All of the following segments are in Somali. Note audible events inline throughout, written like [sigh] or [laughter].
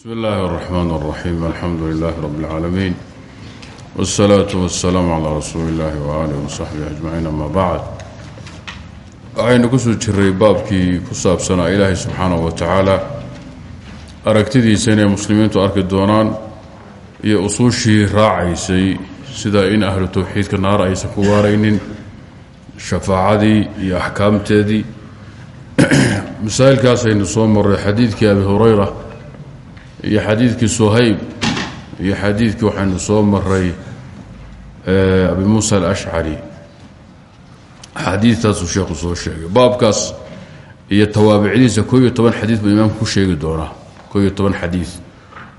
bsmi اllahi الرحman الرaxيim alxamdu lilah rb اlcaalamiin wالsalaaةu waالsalaam calى rasuuli اllahi walih wsaxbihi ajmaciin ama bacd waxaynu kusoo jiray baabkii ku saabsanaa ilaahay subxaanaه wa tacaala aragtidiisa inay muslimiintu arki doonaan iyo usuushii raacaysay sida in ahlu towxiidka naar aysan ku waaraynin shafaacadii iyo axkaamteedii [clears throat] masaa'ilkaasaynu soo maray xadiidkii abi hurayra iyo xadiidkii suhayb iyo xadiidkii waxaynu soo maray abi muusa alashcari axaadiidtaasuu sheekhu soo sheegay. Baabkaas iyo tawaabicdiisa koo iyo toban xadiid buu imaamku ku sheegi doonaa. Koo iyo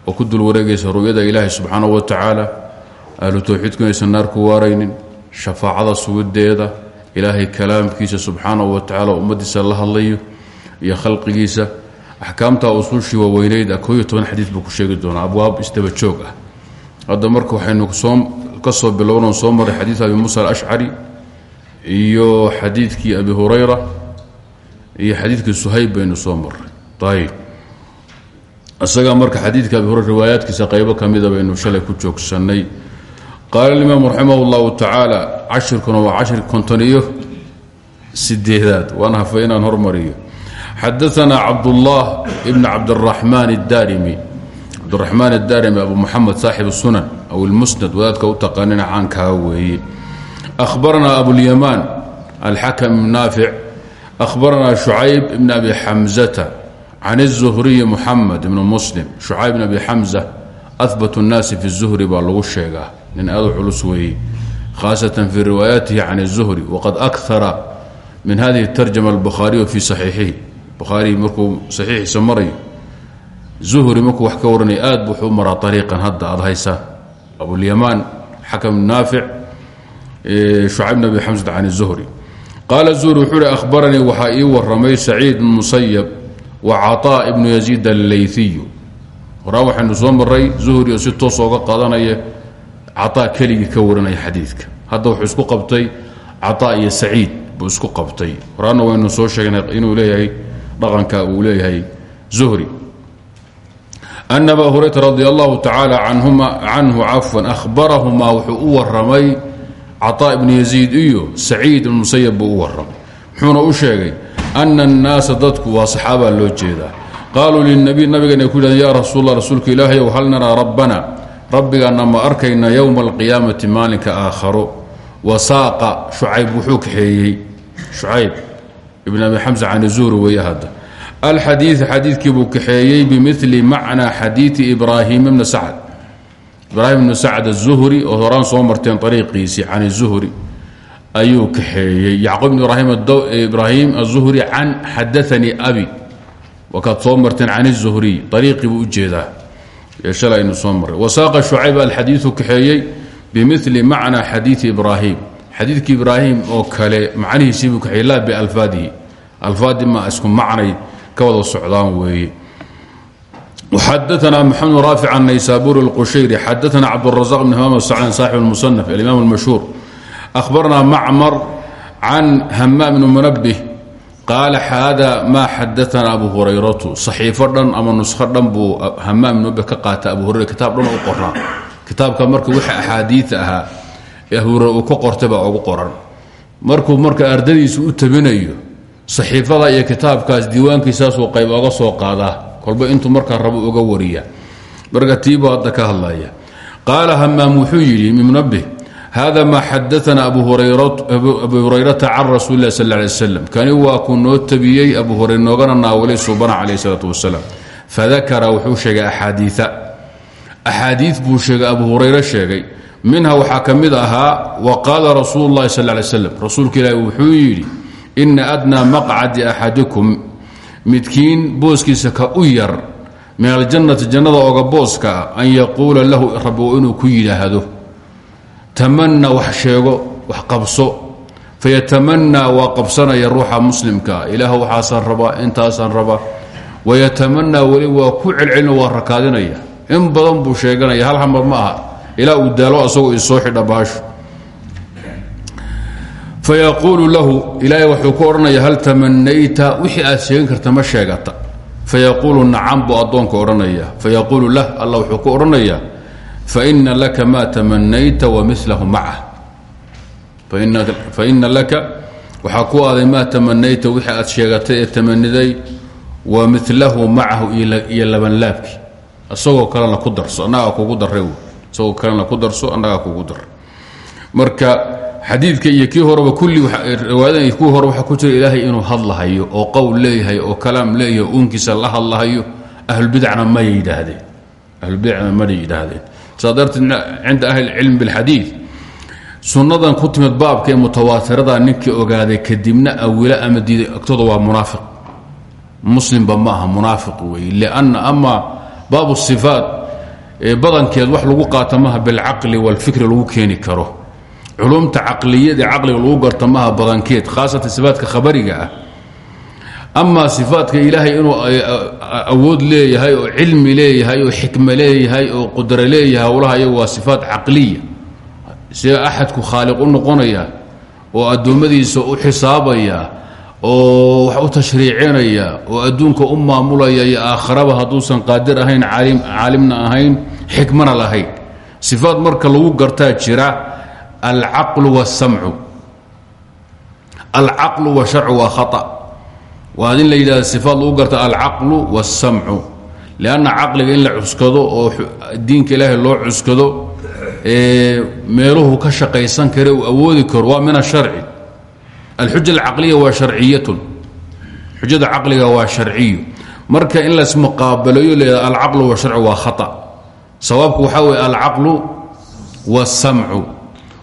oo ku dul wareegaysa ru'yada ilaahi subxaanahu wa tacaala ahlu towxiidku inaysan naar ku waaraynin. Shafaacada sugideeda ilaahay kalaamkiisa subxaanahu wa tacaala ummaddiisa la hadlayo iyo khalqigiisa axkaamta usuushii waaweyneyd ah koo iyo toban xadiid buu ku sheegi doonaa. Abwaab isdaba joog ah. Hadda marka waxaynu soo ka soo soo maray xadiid abi muusa alashcari iyo xadiidkii abi hurayra iyo xadiidkii suhayb baynu soo maray ayib isaga marka xadiidka abi hurayra riwaayaadkiisa qaybo ka mida baynu shalay ku joogsannay. Qaala alimaamu raximah اllahu tacaala cashirkuna waa cashir konton iyo sideedaad waan hafay inaan hormariyo xadaana cabdullah bn cabdiraxmaan اdarimi cabdiraxmaan اdarimi abu muxamed saaxib sunan aw ilmusnad wadaadka u taqaanina caankaa weeye ahbaranaa abulyamaan alxakam ibn naafic ahbaranaa shucayb ibn abi xamzata can الzuhriyi muxamed ibn muslim shucayb bn abi xamza ahbat الnaasi fi الzuhri baa lagu sheegaa nin aadu culus weeye khaasatan fii riwaayaatihi can الzuhri waqad akara min hadihi tarjama albukhaariyu fii saxiixihi bukhaari markuu saxiixiisa marayo zuhri markuu wax ka waranaya aad bu wuxuu u maraa ariiqan hadda aad haysaa abulyamaan xakam naafic shucayb bn abi xamsat can الzuhri qaala zuhri wuxuu uhi ahbaranii waxaa ii waramay saciid bn musayab wa caطaa ibnu yaziid allayhiyu horaa waxaynu soo maray zuhri oo si toos ooga qaadanaya caطaa keligii ka waranaya xadiidka hadda wuxuu isku qabtay caطaa iyo saciid buu isku qabtay horaana waynu soo sheegnay inuu leeyahay dhaqanka uu leeyahay zuhri. An aba hurayra radi allahu tacaala canhu cafwan ahbarahumaa wuxuu u waramay caطaa ibnu yaziid iyo saciid ibn musayab buu u waramay muxuuna u sheegay ana annaasa dadku waa saxaabaa loo jeedaa. Qaaluu linabiy nabigan ay ku yidhahdeen yaa rasuul allah rasuulka ilaahayow hal naraa rabbana? Rabbigaana ma arkayna yowma alqiyaamati maalinka aakharo. Wasaaqa shucayb wuxuu kaxeeyey. Shucayb ibn abi xamsa can zuhri weeye hadda. Alxadiid xadiidkii buu kaxeeyey bimili macnaa xadiidi ibraahim ibna sacd. Ibraahim ibnu sacd azuhri oo horaan soo marteen ariiqiisii can zuhri ayuu kaxeeyey. Yacquub ibn ibraahim azuhri can xadaanii abi. Wakaad soo marteen can zuhriy ariiqii buu u jeedaa ee shalay aynu soo maray. Wasaaqa shucayb alxadiidu kaxeeyey bimili macnaa xadiidi ibraahim xadiidkii ibraahim oo kale macnihiisii buu kaxeeyey laa bialfaadihi alfaadi ma isku macnay ka wada socdaan weeye xadaana maxamed raafic anaysaburi اlqushayri xadaana cabdالrazaq bn hamaam sacdan saaxib اlmusanaf alimaam اlmashhuur ahbarna macmar can hamaam bn munabih qaala hada maa xadaana abu hurayratu saxiifo dhan ama nuskho dhan buu hamaam munabih ka qaata abu hurayra kitaab dhan u qoraa kitaabka marka wixii axaadiia ahaa ee abu hurayra uu ka qortay ugu qoran. Markuu marka ardadiisu u tabinayo saxiifada iyo kitaabkaas diiwaankiisaasuu qayb oga soo qaadaa kolba intuu markaa rabo uga wariya. Marka tiibuu hadda ka hadlaya qaala hamaam wuxuu yidhi munabih hada maa xadaana abu hurayrata can rasuuli lah sal lay slam kani waa kuu noo tabiyey abu hurayr noogana naawilay subana calayh salaat wasalaam fadakara wuxuu sheegay axaadiia axaadii buu sheegay abu hurayre sheegay minha waxaa ka mid ahaa wa qaala rasuulu lahi sal lay slam rasuulka ilaahi wuxuu yidhi ina adnaa maqcadi axadikum. Midkiin booskiisa ka u yar min aljannati jannada oga booska an yaquula lahu rabi inuu ku yidhaahdo. Tamanna wax sheego wax qabso. Fayatamanaa waa qabsanaya ruuxa muslimkaa ilaah waxaasaan rabaa intaasaan rabaa. Wayatamanaa weli waa ku celcelino waa rakaadinaya. In badan buu sheeganaya hal hamar ma aha ilaa uu daalo asagoo isoo xidha baasho fayaquulu lahu ilaahay wuxuu ku odhanaya hal tamanayta wixii aad sheegan karta ma sheegata. Fayaquulu nacam buu addoonka odhanaya. Fayaquulu lah alla wuxuu ku odhanayaa faina laka maa tamanayta wamilahu macah faina laka waxaa ku aaday maa tamanayta wixii aad sheegatay ee tamaniday wa milahu macahu iyo labanlaabkii isagoo kalena ku darso annagaa kugu daray isagoo kalena ku darso annagaa kugu daray marka xadiidka iyo kii horeba kulli riwaayada kuwii hore waxaa ku jira ilaahay inuu hadlahayo oo qowl leeyahay oo kalaam leeyahay uunkiisa la hadlahayo ahlubidacna may yidhaahdeen. Ahlubidacna mana yidhaahdeen. Saa darteed cinda ahli cilm bilxadiid sunnadan ku timid baabka mutawaatirada ninkii ogaaday kadibna awila ama diiday agtooda waa munaafiq. Muslimba ma aha munaafiq wey lianna ama baabu sifaat badankeed wax lagu qaata maha bilcaqli walfikri lagu keeni karo. Culumta caqliyada caqliga lagu garta maha badankeed khaasatan sifaatka khabariga ah. Amaa sifaatka ilaahay inuu awood leeyahay oo cilmi leeyahay oo xikmo leeyahay oo qudro leeyahay howlaha iyagu waa sifaat caqliya. Sida axadku khaaliq noqonaya oo addoommadiisa u xisaabaya oo wax u tashriicinaya oo adduunka u maamulaya iyo aakharaba hadduusan qaadir ahayn caalimna ahayn xikmana lahayn sifaat marka lagu gartaa jira alcaqlu wاsamcu alcaqlu washarcu waa khaa waa in la yidhahda sifaat lagu garta alcaqlu wاsamcu lanna caqliga in la cuskado oo diinka ilaahay loo cuskado meeluhu ka shaqaysan kare uu awoodi karo waa min asharci alxuja alcaqliya waa sharciyatun. Xujada caqliga waa sharciyo marka in laismuqaabalayo leeyaha alcaqlu washarcu waa khaa sawaabku waxaa weye alcaqlu wاsamcu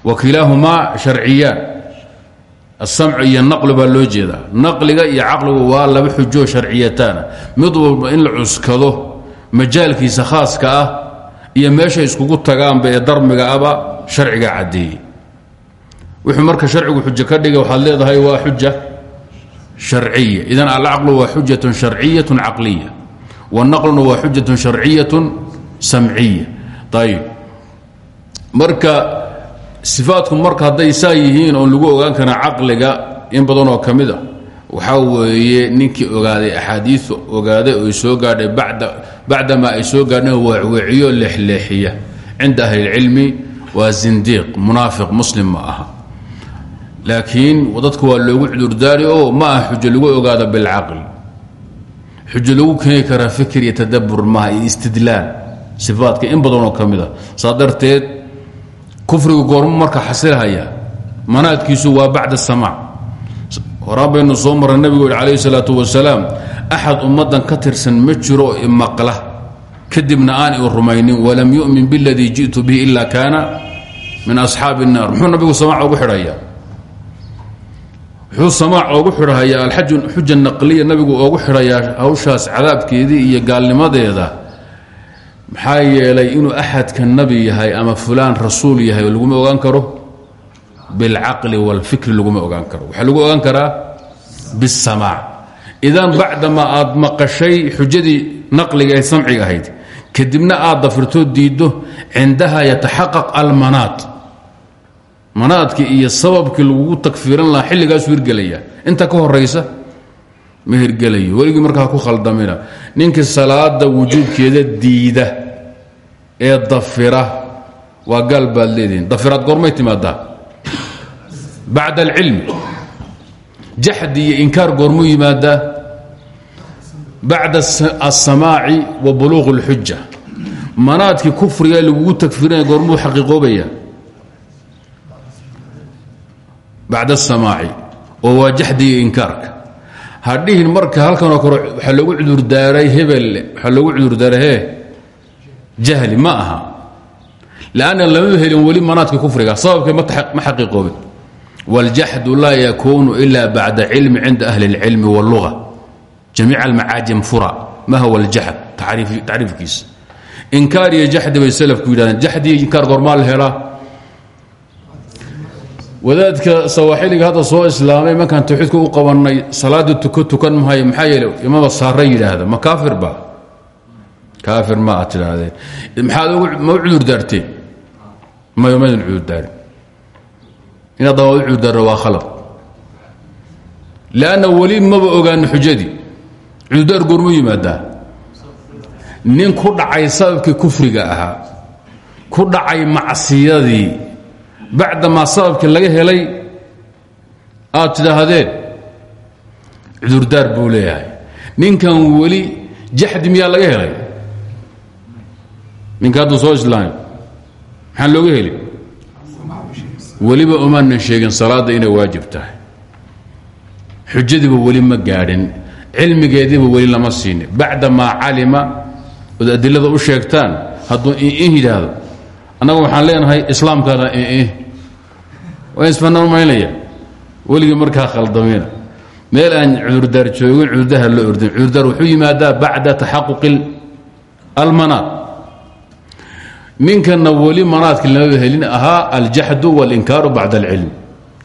wa kilaahumaa sharciyaan asamcu iyo naqli baa loo jeedaa. Naqliga iyo caqligu waa laba xujoo sharciyataana. Mid walba in la cuskado majaalkiisa khaaska ah iyo meeshay iskugu tagaanba ee darmiga aba sharciga caddeeyey wuxuu marka sharcigu xujo ka dhigay waxaad leedahay waa xuja sharciya idan alcaqlu waa xujatun sharciyatun caqliya wanaqluna waa xujatun sharciyatun samciya ayib marka sifaatku marka hadday saa yihiin oon lagu ogaan karaa caqliga in badan oo ka mid a waxaa weeye ninkii ogaaday axaadiiu ogaaday oo soo gaadhay bacdamaa ay soo gaadheen weecweeciyo leexleexiya. Cinda ahlilcilmi waa zindiiq munaafiq muslim ma aha laakiin dadku waa loogu cudurdaari oo ma aha xujo lagu ogaado bilcaqli. Xujo lagu keeni karaa fikir iyo tadabur maaha iyo istidlaal sifaatka in badanoo ka mid a darteed kufrigu goormo marka xasilhaya manaadkiisu waa bacda samaac. Horaan baynu soo marray nabigu yidhi calayhi salaatu wasalaam axad ummaddan ka tirsan ma jiro oo imaqla kadibna aan i rumaynin walam yu'min biladii ji'tu bihi ila kaana min asxaabi الnaar muxuu nabigu samaac ogu xidhayaa wuxuu samaac oogu xidhayaa alxuja naqliya nabigu oogu xidhayaa hawshaas cadaabkeedii iyo gaalnimadeeda maxaa yeelay inuu axadka nabi yahay ama fulaan rasuul yahay laguma ogaan karo? Bilcaqli wاlfikri laguma ogaan karo. Waxaa lagu ogaan karaa biاsamaac idan bacdama aad maqashay xujadii naqliga ee samciga ahayd kadibna aad dafirtoo diiddo cindaha yataxaqaq almanaad manaadkii iyo sababkii lagugu takfiiran lahaa xilligaasuu hirgelaya. Inta ka horaysa ma hirgelayo. Weligii markaa ku khaldamina. Ninkii salaada wujuubkeeda diida ee dafira waa gaal baad leedihin dafiraad goormay timaadaa. Bacda alcilmi. Jaxdi iyo inkaar goormuu yimaadaa. Bacda aلsamaaci wa buluuq اlxuja manaadkii kufriga lagugu takfirinaya goormuu xaqiiqoobaya bacda aلsamaaci oo waa jaxdi iyo inkaarka hadhihin marka halkanoo kale waxaa loogu cudurdaaray hebel waxaa loogu cudurdaaray he jahli ma aha lanna lama helin weli manaadkii kufriga sababkee ma xaqiiqoobin wاljaxdu laa yakunu ila bacda cilmi cinda ahli اlcilmi wاlluga jamiic almacaajim fura ma huwa aljaxd tacriifkiisa inkaar iyo jaxdi bay salafku yidhahdeen jaxdi iyo inkaar goormaa la helaa Wadaadka sawaaxiliga hadda soo islaamay markaan tawxiidka u qabanay salaada tuko tukan mahayo maxaa yeele imaba saara yidhaahda ma kaafir ba kaafir ma aad maxaad ma u cudur daarteen? Mayo maydin cudur daarin? Inaad daba u waa khalad. Lanna weli maba ogaano xujadii. Cudurdaar goormuu yimaadaa nin ku dhacay sababkii kufriga ahaa ku dhacay macsiyadii bacdamaa sababkii laga helay aad tidhaahdeen cudurdaar buu leeyahay. Ninkan weli jaxdi miyaa laga helay? Ninka hadduu soo islaamay maxaa looga heli weliba umaanan sheegin salaadda inay waajib tahay. Xujadiiba weli ma gaadhin cilmigeediiba weli lama siinin. Bacda maa calima ood adilada u sheegtaan hadduu iih yidhaahdo annaga waxaan leenahay islaamkaana eh, eh. waan isfanaamaynaya weligii markaa khaldamina meel aan cudurdaar joogin cudurdaha la ordin cudurdaar wuxuu yimaadaa bacda taxaquqi almanaad. Ninkanna weli manaadki lama helin ahaa aljaxdu walinkaaru bacda alcilm.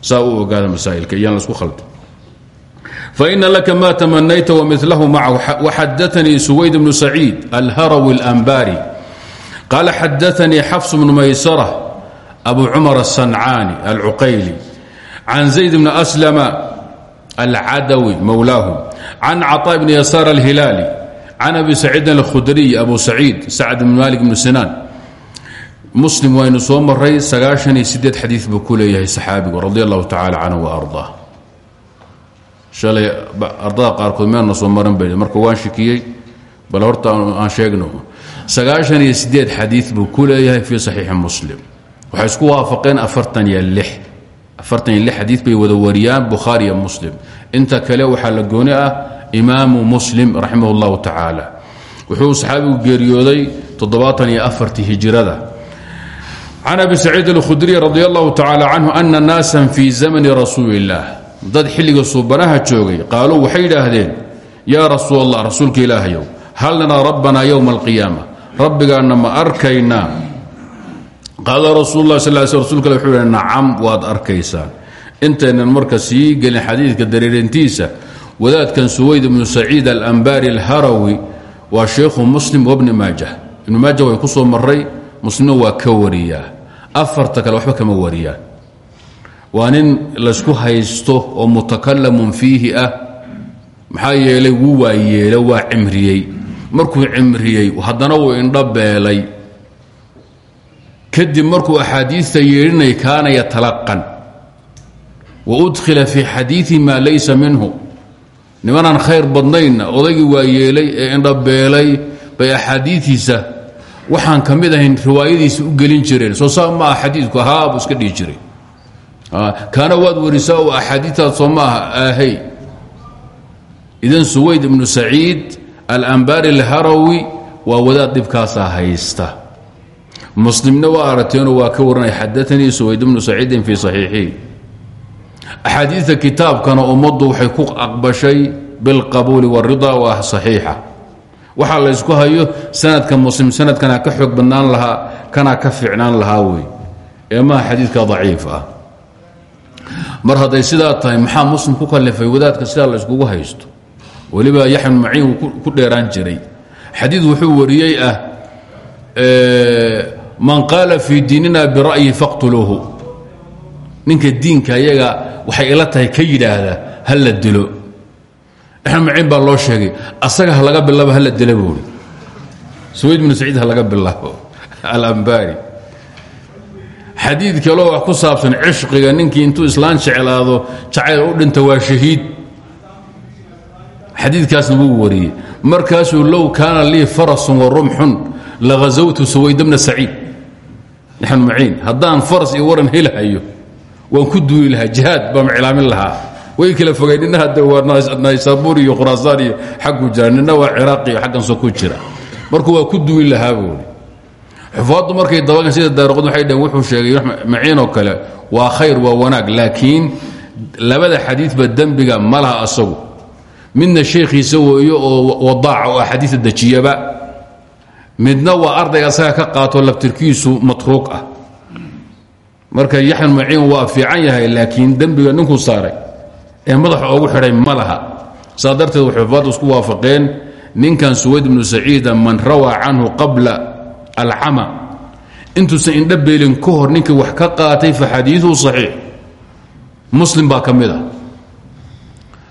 Saa u ogaada masaailka iyaan lasku khaldin. Faina laka ma tamanayta wamilahu macahu waxadatanii suwayd bnu saciid alharawi alambari qaala xadaanii xafs bnu maysara abu cumar aلsancaani alcuqayli can zayd bni aslama alcadawi mowlaahum can caطaa bni yasaar alhilaali can abi saciidin alkhudriy abu saciid sacd bn malik bnu sinaan muslim waynu soo maray sagaahan iyo sideed xadiid buu ku leeyahay saxaabigu radi allahu tacaala canhu waardaa halay ardada qaarkood meelna soo marin bay marka waan shikiyey bal horta aan sheegno sagaashan iyo sideed xadiid buu ku leeyahay fii saxiixi muslim. Waxay isku waafaqeen afartan iyo lix. Afartan iyo lix xadiid bay wada wariyaan bukhaari iyo muslim. Inta kale waxaa la gooni ah imaamu muslim raximah اllahu wuxuu saxaabigu geeriyooday toddobaatan iyo afartii hijirada. Can abi saciid alkhudriy radi allahu tacaala canhu ana naasan fii zamani rasuuli illaah dad xilliga suubanaha joogay qaaluu waxay yidhaahdeen yaa rasuul allah rasuulka ilaahayow hal naraa rabbanaa rabbigaanna ma arkaynaa qaala rasuul lah sal sl rsulka wuxuu yidhi waad arkaysaan intaynan marka sii gelin xadiidka dareerintiisa wadaadkan suwayd ibnu saciid alambaari alharawi waa sheikhu muslim wabni maajah. Ibnu maajah way ku soo maray muslimna waa ka wariyaa. Afarta kale waxba kama wariyaan waa nin laysku haysto oo mutakalamun fiihi ah. Maxaa yeelay wuu waa yeelo markuu cimriyey haddana wuu indho beelay. Kadib markuu axaadiista yeedhinay kaana yatalaqan wa udkhila fii xadiii maa laysa minhu. Nimanaan khayr badnaynna odaygii waa yeelay ee indhabeelay bay axaadiiiisa waxaan ka riwaayadiisa u gelin jireen. Soo saa ma ah xadiidku haabu iska jiray. Kaana waad warisaa oo axaadiitaad soo idan suwayd ibnu saciid alambaari alharawi waa wadaad dhibkaasaa haysta. Muslimna waa aragteenoo waa ka waranaya xadaanii suwayd ibnu saciidin fii saxiixii axaadiidta kitaabkana ummaddu waxay ku ah waxaa la ysku hayo sanadka muslim sanadkanaa ka xoog badnaan lahaa kanaa ka fiicnaan lahaa wey ee maha xadiidka daciif ah. Mar hadday sidaa tahay maxaa muslim ku kalifay wadaadka sidaa la yskugu haysto weliba yaxyan maciin ku dheeraan jiray. Xadiid wuxuu wariyey ah man qaala fii diinina bira'yi faqtuluuhu. Ninka diinka ayaga waxay ila tahay ka yidhaahdaa ha la dilo. Yaxyan maciin baa loo sheegay asaga ha laga bilaabo hala dila buuri suwayd bnu saciid ha laga bilaabo [laughs] alambaari xadiid kaloo wax ku saabsan cishqiga ninkii intuu islaan jeclaado jacayl u dhinta waa shahiid xadiidkaasna wuu wariyey. Markaasuu low kaana lii farasun wa rumxun lahazawtu suwayd bna saciid. Yaxyan maciin haddaan faras iyo waran helahayo waan ku duuli lahaa jihaad baan cilaamin lahaa. Way kala fogeen nina hadde waa naysaabuur iyo khuraasaan iyo xaggu jira nina waa ciraaq iyo xagganso ku jira. Marka waa ku duuli lahaa buuri xufaaddu markay dabagan sida daaroqod waxay dhaheen wuxuu sheegay maciinoo kale waa khayr waa wanaag laakiin labada xadiidba dembiga ma laha asagu midna sheekhiisa weeyo oo wadaaca oo axaadiista dejiyaba midna waa ardayga asaga ka qaato laftirkiisu matruuq ah. Marka yaxyan maciin waa fiican yahay laakiin dembiga ninkuu saaray ee madaxa oogu xidhay ma laha. Saa darteed waxay xufaaddu isku waafaqeen ninkan suwayd ibnu saciida man rawaa canhu qabla alcama. Intuusan indha beelin ka hor ninkii wax ka qaatay fa xadiiثu صaxiix muslim baa ka mid a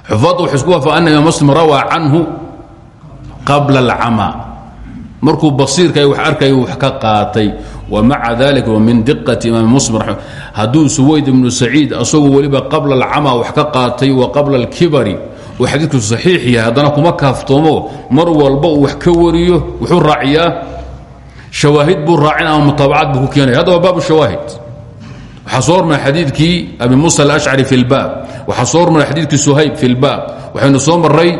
xufaaddu waxay isku waafaqeen ana imaam muslim rawaa canhu qabla alcamaa markuu basiirka wax arkaya wax ka qaatay. Wa maca dalika wa min diqati imaam muslim hadduu suwayd ibnu saciid asagoo weliba qabla alcamaa wax ka qaatay wa qabla alkibari. Uu xadiidku saxiix yahay haddana kuma kaaftoomo. Mar walba uu wax ka wariyo wuxuu raaciyaa. Shawaahid buu raacin ama mutaabacad buu ku keenaya. Hadda waa baabu shawaahid waxaa soo hormara xadiidkii abi muusa alashcari fi lbaab waxaa soo hormara xadiidkii suhayb fi lbaab waxaynu soo maray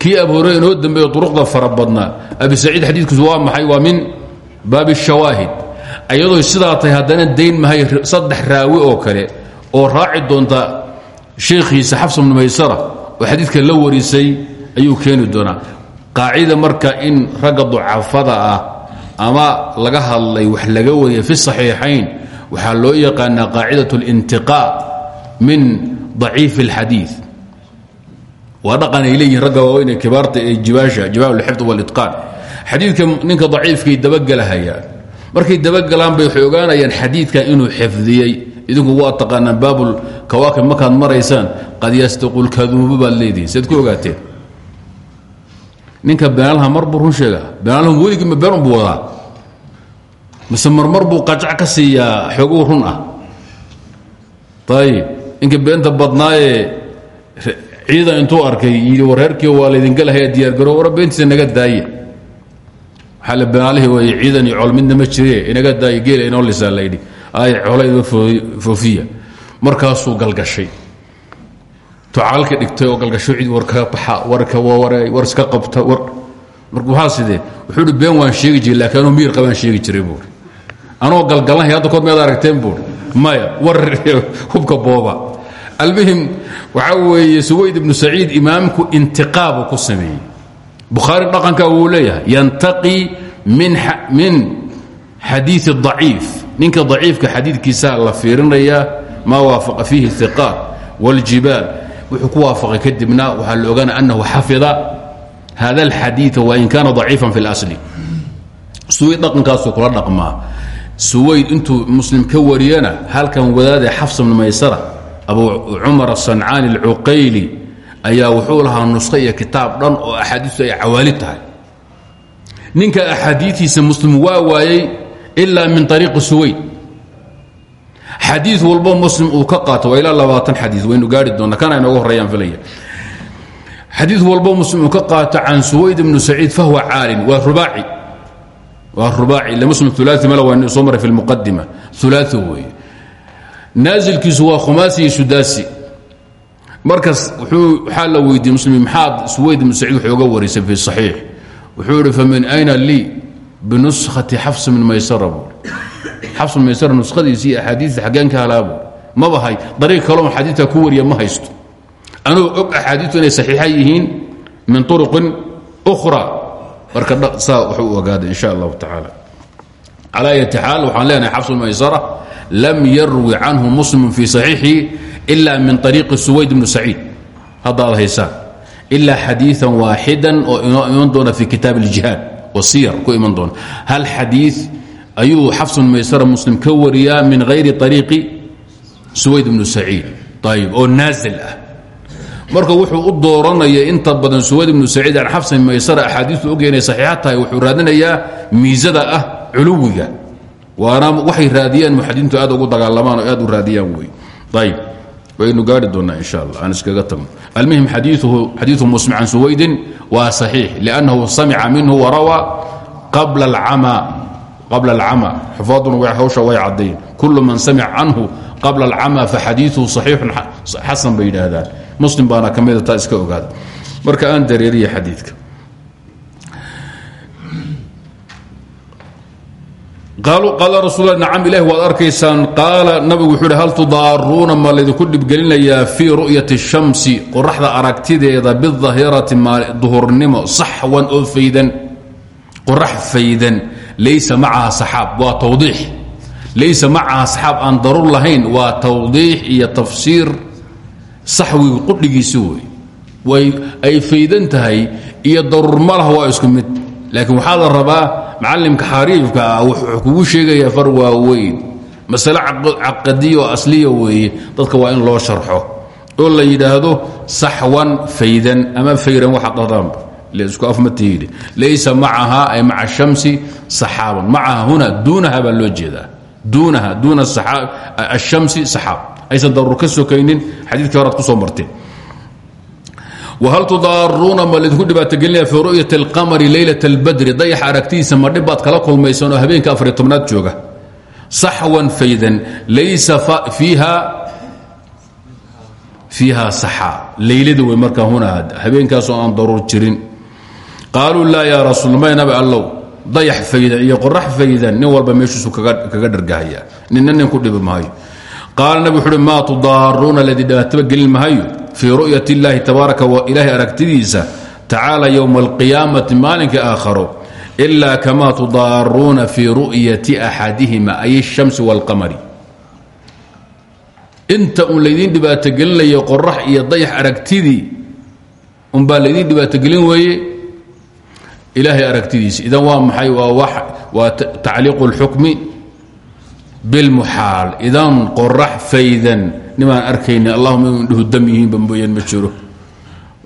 kii abu hureyre inoo dambeeyo duruqda fara badnaa abi saciid xadiidkiisu waa maxay? Waa min baabi shawaahid. Ayadoo sidaa tahay haddana dayn mahay saddex raawi oo kale oo raaci doonta sheekhiisa xafs bnu maysara oo xadiidka la warisay ayuu keeni doonaa. Qaacida marka in ragga ducafada ah ama laga hadlay wax laga wariya fi saxiixayn waxaa loo yaqaanaa qaacidaة اlintiqaa min ضaciif اlxadii waa dhaqan ay leeyihin ragga waaweyn kibaarta ee jibaasha jibaal اlxifd wاlitqaan xadiidka ninka daciifkay dabagelahayaan markay dabagalaan bay waxay ogaanayaan xadiidkan inuu xifdiyey idinku waa taqaanaan baabul kawaakib markaad maraysaan qad yastiqu lkaduubu baad leedihin saad ku ogaateen ninka beenaalha mar buu run sheegaa beenaalhu weligiima been unbuu wadaa mise marmar buu qajac ka siiyaa xooguu run ah. Ayib ninka beenta badnaayee ciidan intuu arkay yidhi wareerkii waa laydingalahaya diyaargaro wara beentiisa naga daaya waxaa la beenaalihii weeye ciidan iyo col ma jire inaga daaya geela inoo lisaa laydhi ay colayda foofiya. Markaasuu galgashay. Tucaalka dhigtay oo galgasho cid war baxa warka wawareey war iska qabta war marka waxaa wuxuu hi waan sheegi jiray laakiin anuu miir qabaan sheegi jiray buuri anoo galgalanhay hadda koor miyaad aragteen buuri maya war hubka booba almuhim waxaa weeye suwayd ibnu saciid imaamku intiqaabu ku sameeyey bukhaari dhaqanka wuu leeyahay yantaqii min min xadiii daciif ninka daciifka xadiidkiisaa la fiirinayaa maa waafaqa fiihi iqaat wاljibaal wuxuu ku waafaqay kadibna waxaa la ogaana anahu xafida hada اlxadiiثa wain kaana ضaciifa fi اlasli suwayd dhaqankaasuu kula dhaqmaa suwayd intuu muslim ka wariyana halkan wadaadee xafs bn maysara abu cumar asancaani اlcuqayli ayaa wuxuu lahaa nusqo iyo kitaab dhan oo axaadiistu ay cawaali tahay. Ninka axaadiiiisa muslim waa waayey ilaa min ariiqi suwayd. Xadii walbo muslim uu ka qaato waa ilaa labaatan xadii waynu gaari doona kana inooga horreeyaan filaya. Xadii walbo muslim uu ka qaato can suwayd ibnu saciid fahuwa caalin waa rubaaci soo lmuqadima ulaai weeye. Naasilkiisu waa khumaasi iyo sudaasi markaas wuxuu waxaa la weydiiyey muslim maxaad suwayd ibnu saciid wuxuu oga warisay fi saxiix. Wuxuu ihi famin ayna lii binuskati xafs min maysara buuri xafs min maysara nuskhadiisi iyo axaadiista xaggeen ka halaabu maba hay dariiq kaloo xadiidka ku wariya ma haysto. Anuu og axaadiistu inay saxiixa yihiin min turuqin ukhra marka saa wuxuu u ogaaday in sha allahu tacaala. Calaa ayati xaal waxaan leenahay maysara lam yarwi canhu muslimu fii saxiixihi ila min ariiqi suwayd bnu saciid. Haddaad haysaan. Ilaa xadiian waaxidan oo inoo fi kitaab اljihaad wasiyar ku iman hal xadii ayuu xafsun maysara muslim ka min hayri ariiqi suwayd bnu saciid. Ayb oo naazil ah marka wuxuu u dooranaya inta badan suwayd ibnu saciid an xafsan maysara axaadiistu ogya inay saxiixa tahay wuxuu raadinayaa miisada ah culuwiga. Waana waxay raadiyaan muxadiintu aad ugu dagaalamaan oo aad u raadiyaan wey. Ayb waynu gaari doonaa in sha allah aan iskaga tagno almuhim xadiiu muslim can suwaydin waa saxiix liannahu samica minhu warawaa qabla alcama xufaaduna hawsha way caddayn kullu man samic canhu qabla alcama faxadiiuhu saxiixun xasan bay yidhaahdaan muslim baana ka mida taa iska ogaada marka aan dareeriya xadiidka. Qaala rasul nacam ilahi waad arkaysaan. Qaala nabigu wuxuu hal tudaaruuna ma laydinku dhibgelinayaa fii ru'yati shamsi qoraxda aragtideeda bidaahirati duhurnimo saxwan oo faydan. Qorax faydan. Laysa macaha saxaab. Waa tawdiix. Laysa macaha saxaab aan daruur lahayn. Waa tawdiix iyo tafsiir saxwiga qudhigiisi wey ay faydan tahay iyo daruur ma laha waa isku mid. Laakiin waxaa la rabaa macallimka xariifka ah wuxuu kugu sheegayaa far waaweyn. Masale caqadiya oo asliya weeye dadka waa in loo sharxo. Oo la yidhaahdo saxwan faydan ama fayran waxa dhadaanba isku af ma tihidhi laysa macahaa ay maca shamsi saxaaban. Macaha huna duunaha baa loo jeedaa. Duunaha duuna ashamsi saxaab aysan daruur ka sokaynin xadiidkii horaad ku soo marteen wahal tudaaruuna ma laydinku dhibaatogelinaya fii ru'yati alqamari leylat albadri? Dayaxa aragtidiisa madhib baad kala kulmaysaan oo habeenka afariy tobnaad jooga. Saxwan faydan laysa iiha fiiha saxa. Leylada wey markaa huna habeenkaasoo aan daruur jirin. Qaaluu laa yaa rasuul maynabi allow. Dayax faydan iyo qorax faydan nin walba meeshiisu kaga dhargahaya ninna nin ku dhibi maayo qaala nabig wuxu uhi maa tudaaruuna ladii dhibaataba gelin mahayo fii ru'yat illaahi tabaaraka wa ilaahay aragtidiisa tacaala yowma alqiyaamati maalinka aakharo ilaa kamaa tudaaruuna fii ru'yati axadihima ay ashamsi waalqamari inta uun laydiin dhibaatogelinaya qorax iyo dayax aragtidii unbaa laydiin dhibaatogelin weeye? Ilaahay aragtidiisa. Idan waa maxay? Waa tacliiqu اlxukmi bilmuxaal idan qorax faydan nimaan arkayni allahuma inu indhuhu dam yihiinba mooyaan ma jiro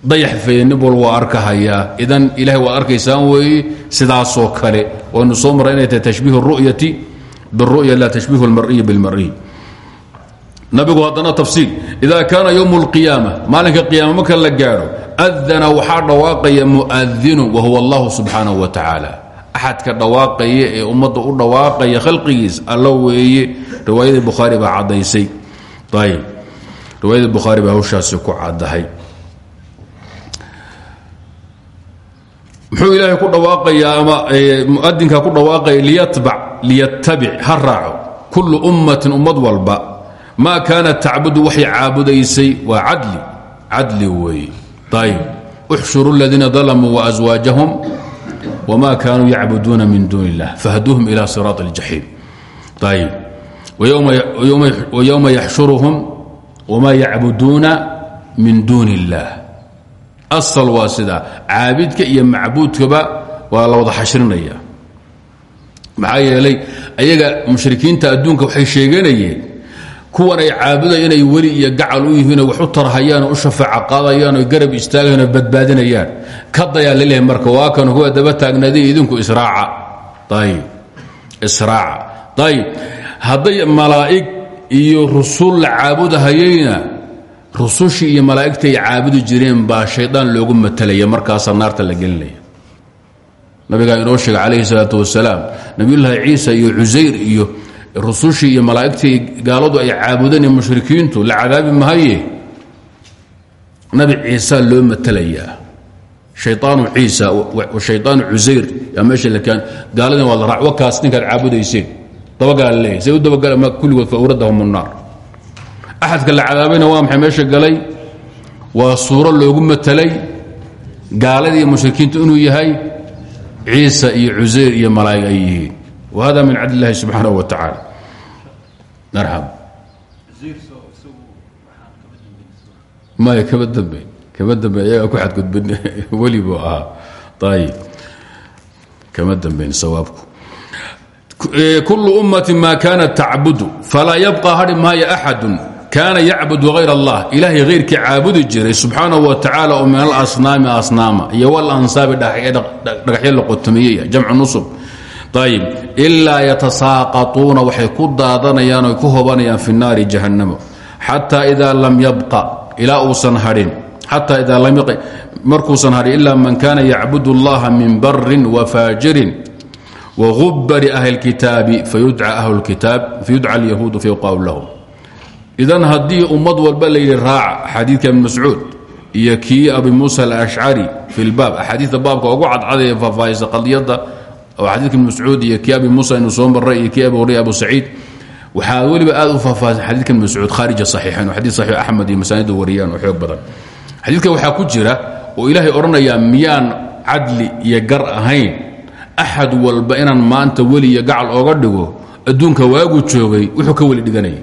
dayax faydan nin walba waa arkahayaa idan ilahay waad arkaysaan weeye sidaasoo kale waynu soo marra inay tahay tashbiih الru'yati biالru'ya laa tashbiih اlmariyi biاlmariy nabigu haddana tafsiil ida kaana ywm اlqiyaama maalinka qiyaama marka la gaadho adana waxaa dhawaaqaya muadinu wahuwa allahu subxaanaه wa tacaala axadka dhawaaqaya ee ummadda u dhawaaqaya khalqigiis allo weeye riwaayadii bukhaari baa caddaysay. Ayb riwaayadii bukhaari baa hawshaasi ku caddahay. Muxuu ilaahay ku dhawaaqayaa ama muadinka ku dhawaaqaya liyatbac liyatabic ha kullu ummatin ummad walba maa kaanat tacbudu waxay caabudaysay waa cadli. Cadli weeye. Ayb uxshuru اladiina dalamuu waaswaajahum wma kaanuu yacbuduuna min duun اllah fahduuhum ila siraaط اljaxiim ayb wywma yaxshuruhum wma yacbuduuna min duun اllah asal waa sidaa caabidka iyo macbuudkaba waa la wada xashrinaya maxaa yeelay ayaga mushrikiinta adduunka waxay sheeganayeen kuwan ay caabudaya inay weli iyo gacal u yihiinoo wax u tarhayaan u shafaaca qaadayaan oo garab istaagayaan oo badbaadinayaan. Ka dayaa la leeyahay marka waa kan kuwa daba taagnaday idinku israaca. Israaca. Ayb hadday malaa'ig iyo rusul la caabudahayeyna rusushii iyo ay caabudi jireen baa shaydaan loogu matalaya markaasaa naarta la gelinaya. Nabigaa inoo sheega calayhi salaatu wasalaam nabiyullaahi ciisa iyo cusayr iyo rusushii iyo malaa'igtii gaaladu ay caabudeen mushrikiintu la cadaabi mahaye. Nabi ciisa loo matalayaa. Shayaanu ciisa shayaanu cusayr. Yaa meesha lakaan gaaladin waa la wakaas ninkaad caabudayseen. Dabagaala leeyahy say u dabagala ma kulligood fa awradahum الnaar axadka la cadaabayna waa maxay meesha galay? Waa suuro loogu matalay gaaladii mushrikiintu inuu yahay. Ciisa iyo cusayr iyo malaa'ig whada min cabd اllahi subxaanه wa tacaala marxab maya kaba dambeyn kama dambeyn ayagaa ku xadgudbin weli buu ahaa ayib kama dambeyn sawaabku kul ummati ma kaanat tacbudu falaa yabqa hadhi maayo axadu kaana yacbud hayr allah ilaahay hayrkii caabudi jiray subxaanahu wa tacaala oo min alasnaami asnaama iyo walansaabidhaxyo la qotumeeyaya jamcu nusub ayb ilaa yatasaaqaطuuna waxay ku daadanayaan oy ku hobanayaan fi naari jahannamo xataa idaa lam yabqa ilaa uusan hadhin xataa idaa lam markuusan hadhin ilaa man kaana yacbud اllaha min barin wafaajirin wagubari ahli اlkitaabi fayudca ahlu kitaab fayudca alyahuudu fayuqaalu lahum idan haddii ummad walba layidhi raaca xadiidka ibn mascuud iyo kii abi muusa alashcari fi lbaab axaadiista baabka ugu cadcadaya faahfaahisa qadiyadda oo xadiidka ibn mascuud iyo kii abi muusa inuu soo maray iyo kii abi abu saciid waxaa weliba aad u faahfaahsan xadiidka ibn mascuud khaarija saxiixayn oo xadiid saxiix axmed iyo masaanidu oo xoog badan. Xadiidka waxaa ku jira oo ilaahay odhanayaa miyaan cadli iyo gar ahayn axad walba inaan maanta weli iyo gacal ooga dhigo adduunka waagu joogay wuxuu ka weli dhiganaya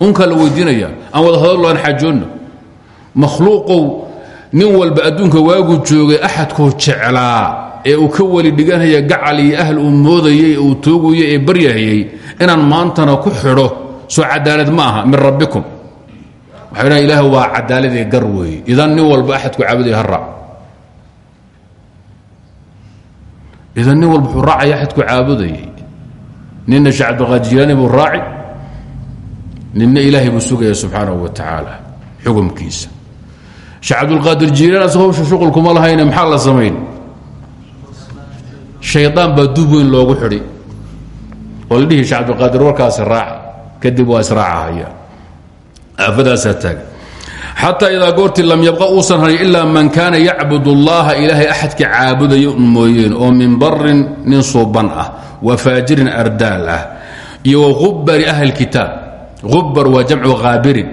unkaa la weydiinaya aan wada hadallo aan xaajoonno makhluuqow nin walba adduunka waagu joogay axadkuu jeclaa ee uu ka weli dhiganaya gacal iyo ahl uu moodayay uu toogaya ee baryahayay inaan maantana ku xidho soo cadaalad ma min rabbikum. Waxay dhahan waa cadaaladee gar idan nin walba axadku caabudaya ha raac. Idan nin walba wuxuu raacaya axadku caabudayay. Nina sheekh cabdiqaadir jilaani buu nina ilaahay buu sugaya subxaanahu wa tacaala xukumkiisa. Sheekh cabdulqaadir jilaan asag hawsha shuqulkuma lahayne maxaa la samayn shaydaan baa dub weyn loogu xidhi. Oo la dhihi warkaasi raaca kadib waa israacahaya aafadaasaa taaga. Xataa idaa goortii lam yabqa uusan harin ilaa man kaana yacbud اllaha ilaahay axadka caabudaya mooyeen oo min barin nin suuban ah wa faajirin ardaal ah iyo waqubari ahli kitaab. Ubar waa jamcu aabirin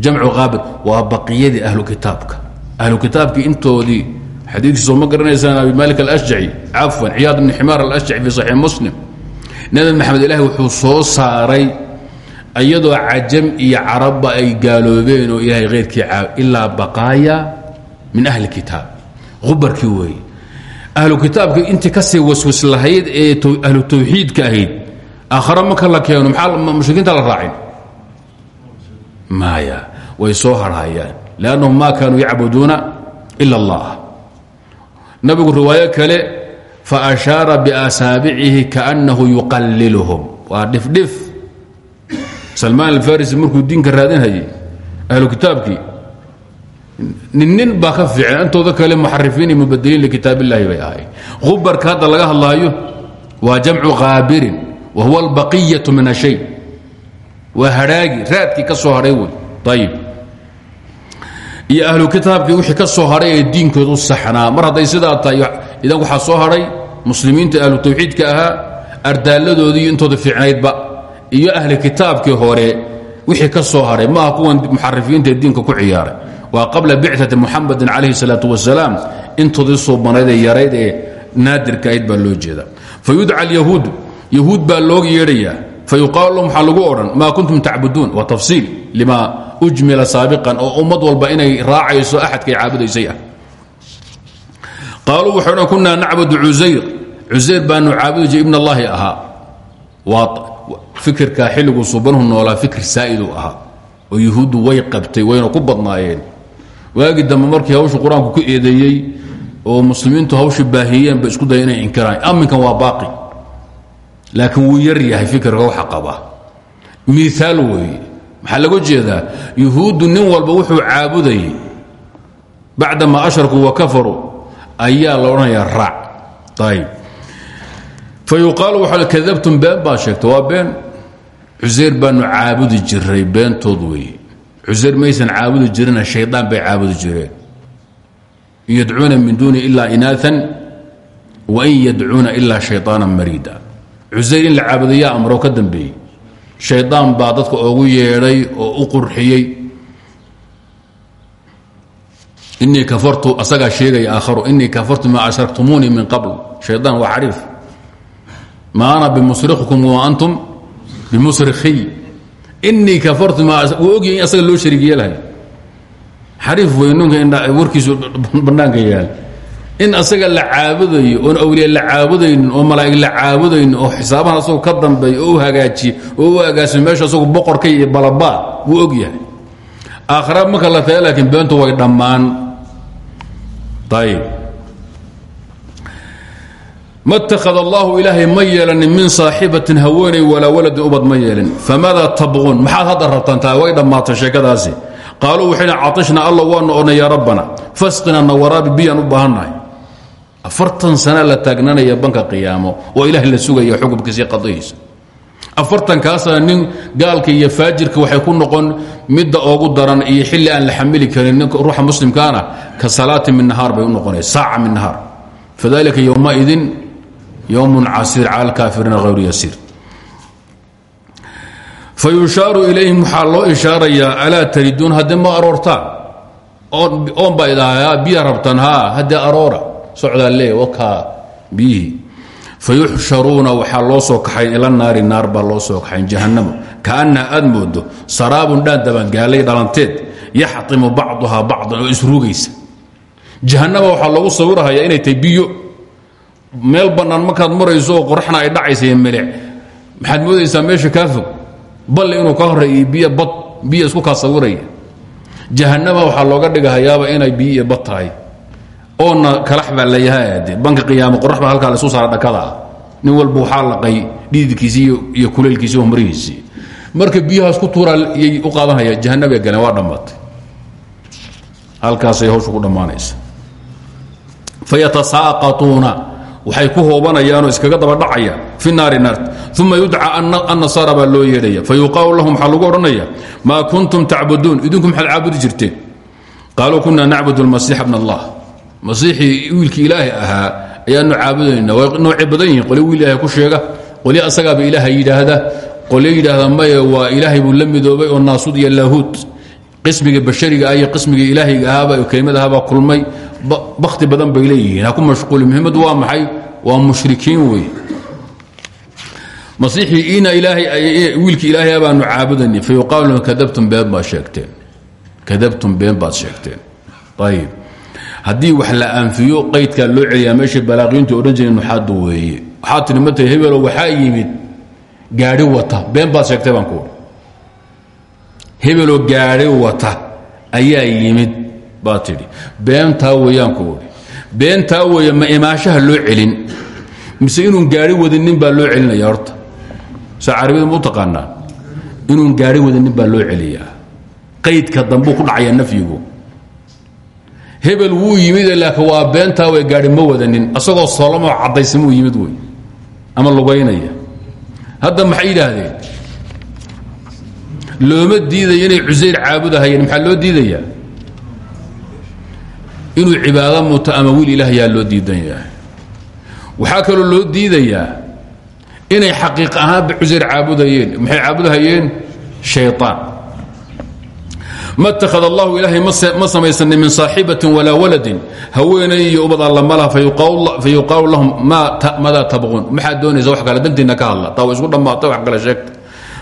jamcu aabir waa baqiyadii ahlu kitaabka. Ahlu kitaabkii intoodii xadiikiiso ma garanaysaan abi malik alashjaci. Cafwan ciyaad bni ximaar alashjaci fi saxiix muslim. Nabi maxamed ilahi wuxuu soo saaray iyadoo cajam iyo carabba ay gaaloobeen oo ilaahay khayrkii ilaa baqaaya min ahli kitaab. Ubarkii weeye. Ahlu kitaabka intii ka sii waswas lahayd ee ahlu tawxiidka ahayd aakhare marka la keeno maxaa mushrikiinta la raacin? Maya way soo harhayaan lannahu ma kaanuu yacbuduuna ila allah nabigu riwaayo kale faashaara biasaabicihi kaannahu yuqalilhum waa dhifdhif. Salmaan alfarisi markuu diinka raadinhayay ahlu kitaabkii nin nin baa ka fiican intooda kale muxarifiin iyo mubadeliin likitaab illahi bay ahayn ubarka hadda laga hadlaayo waa jamcu qaabirin wa huwa albaqiyatu min ashay waa hadhaagi raadkii ka soo hadhay wey ayib iyo ahlu kitaabkii wixii ka soo hadhay ee diinkoodu saxnaa. Mar hadday sidaa tahay idan waxaa soo hadhay muslimiinta ahlu tawxiidka ahaa ardaaladoodii intooda fiicnaydba iyo ahli kitaabkii hore wixii ka soo hadhay maaha kuwan muxarifiinta diinka ku ciyaaray. Waa qabla bicati muxamedin calayhi salaatu wasalaam intoodii suubanayd ee yarayd ee naadirka ayd baa loo jeeda fa yudca alyahuudu yahuud baa loo yeedhayaa fayuqaalu waxaa lagu odhan maa kuntum tacbuduun waa tafsiil lima ujmila saabiqan oo ummad walba inay raacayso axadkay caabudaysay ah qaaluu waxay odhan kunaa nacbudu cusayr cusayr baanu caabudi jir ibn allaahi ahaa waa fikirkaa xilliguu subanuhu noolaa fikir saa'iduu ahaa oo yuhuuddu way qabtay wayna ku badnaayeen waagii dambe markii hawshu qur'aanku ku eedeeyey oo muslimiintu hawsha baahiyeen ba isku daya inay inkiraan amminkan waa baaqi laakiin wuu yar yahay fikirka waxa qaba. Miaal weeye. Maxaa laga jeedaa? Yuhuuddu nin walba wuxuu caabudayay. Bacdama ashrakuu wa kafaruu ayaa la odhanayaa raac. Ayb fa yuqaalu waa kadabtum been baad sheegta waa been cusayr baanu jiray beentood weeye. Cusayr maysan caabudi jirina shaydaan bay caabudi jireen. In yadcuuna min duuni ilaa inaaan wain yadcuuna ilaa shayطaana mariida cusayr in la caabudayaa amroo ka dambeeyey. Shaydaan oogu yeedhay oo u qurxiyey. Inii kafartu asagaa sheegaya aakharu inii kafartu maa ashraktumuunii min qabl. Shaydaan waa xariif. Ma ana bimusrikikum wa antum bimusrikhiy inii kafartu wuu ogyahy in asaga loo shariig yeelahay xariif weynunka warkiisu bannaanka yaal in asaga la caabudayo oon awliya la caabudaynin oo malaa'ig la caabudaynin oo xisaabahan asagoo ka dambeeya oo u oo u meesha asagu boqorka iyo balabaa wuu og yahay. Aakhira marka la taga laakiin beentu way dhammaan. Ayb ma allahu ilaahay ma min saaxibatin haweenay walaa waladin ubad ma yeelin. Famaadaa tabquun maxaad hadda rabtaan? Taa way dhammaatay sheekadaasi. Qaaluu waxay dhan caطishna alla waanu odhnay yaa rabbana. Fasqina nawaraabi biyaan u afartan sana la taagnanaya banka qiyaamo oo ilaah la sugaya xukumkiisii qadahiisa afartankaasna nin gaalka iyo faajirka waxay ku noqon midda oogu daran iyo xilli aan la xamili karin ninka ruuxa muslimkaana ka salaati min nahaar bay u noqonaya saaca min nahaar. Fadalika yowmaidin yowm casiir cala alkaafiriina hayru yasiir. Fa yushaaru ilayhim waxaa loo ishaarayaa alaa tariduun haddee ma aroortaan? Oon baa idaahaa biya rabtaan haa haddee socdaa lee wakaa biyihii fayuxsharuuna waxaa loo soo kaxayn ila naari naar baa loo soo kaxayn jahannamo kaannaha aad moodo saraabun dhaan dabangaalay dhalanteed yaxtimu bacduhaa bacdan oo isrugaysa jahannama waxaa loogu sawirahayaa inay tahay biyo. Meel bannaan markaad marayso oo ay dhacaysa iyo milic maxaad meesha kaa fog? Balle inuu ka horey iyo biyo bad biyo isku kaa sawiraya. Jahannama waxaa looga dhigahayaaba inay biyo iyo bad tahay oona kalax baa layahay banka qiyaamo qorax baa halkaa lasu saara dhakada. Ah nin walba waxaa laqay dhiidkiisi iyo kuleylkiisi marihiisii marka biyahaas ku tuuraa yay u qaadanhaya jahanabay galeen waa dhammaatay. Halkaasay hawshu ku dhammaanaysa. Fayatasaaqatuuna waxay ku hoobanayaanoo iskaga daba dhacaya fi naari naarta uma yudca annasaara baa loo yeedhaya. Fayuqaalu lahum waxaa lagu odhanaya maa kuntum tacbuduun? Idinku maxaad caabudi jirteen qaaluu kunaa nacbud lmasiixa bna allah masiixii wiilkii ilaahi ahaa ayaanu caabudayna. Way noocay badan yihiin. Qolyo wiil ilaahay ku sheega. Qolyo asagaaba ilaaha yidhaahda. Qolyo yidhaahda maye waa ilaahay buu la oo naasud iyo laahuud qismiga bashariga ah iyo qismiga ilaahiga ahaaba kelimad ahaabaa kulmay. Bakti badan bay leeyihiin. Ku mashquuli. Muhimmadu waa maxay? Waa mushrikiin wey. Masiixii ina ilaahay wiilkii ilaahay abaanu caabudayni. Fa yuqaalu kadabtum been baad sheegteen. Kadabtum been baad sheegteen. Ayib haddii wax la aanfiyo qaydkaa loo celiyaa meeshay balaaqiintu odhan jireen nuxaadu weeye. Waxaa tiri ma tahay hebelo waxaa yimid gaadhi wata. Been baad sheegtay baan ku hebeloo wata. Ayaa yimid baad tidhi. Beentaa weeyaan ku udhi beentaa weeye ma imaashaha loo celin. Mise inuun gaadhi wadinin baa loo celinaya horta? Sa carabiyada ma u taqaanaa? Inuun gaadhi wadinin baa loo celiyaa. Qaydka dambuu ku dhacayaa nafyigu hebel wuu yimid laakiin waa beentaa way gaadhi ma wadanin. Asagoo solomoo caddaysamuu yimid wey. Ama lugaynaya. Hadda maxay yidhaahdeen? Looma diidayo inay cusayr caabudahayeen maxaa loo diidayaa? Inuu cibaado muto ama wiil ilaah loo diidan yahay. Waxaa kaloo loo diidayaa inay xaqiiq ahaanba cusayr caabudayeen maxay caabudahayeen shayطaan ma اtakad allahu ilaahay ma samaysanin min saaxibatin walaa waladin haweenay iyo ubad alla malaha fayuqaalu lahum madaa tabquun maxaad doonaysa wax kale dantiina ka hadla taa isku dhammaatay wax kale sheegta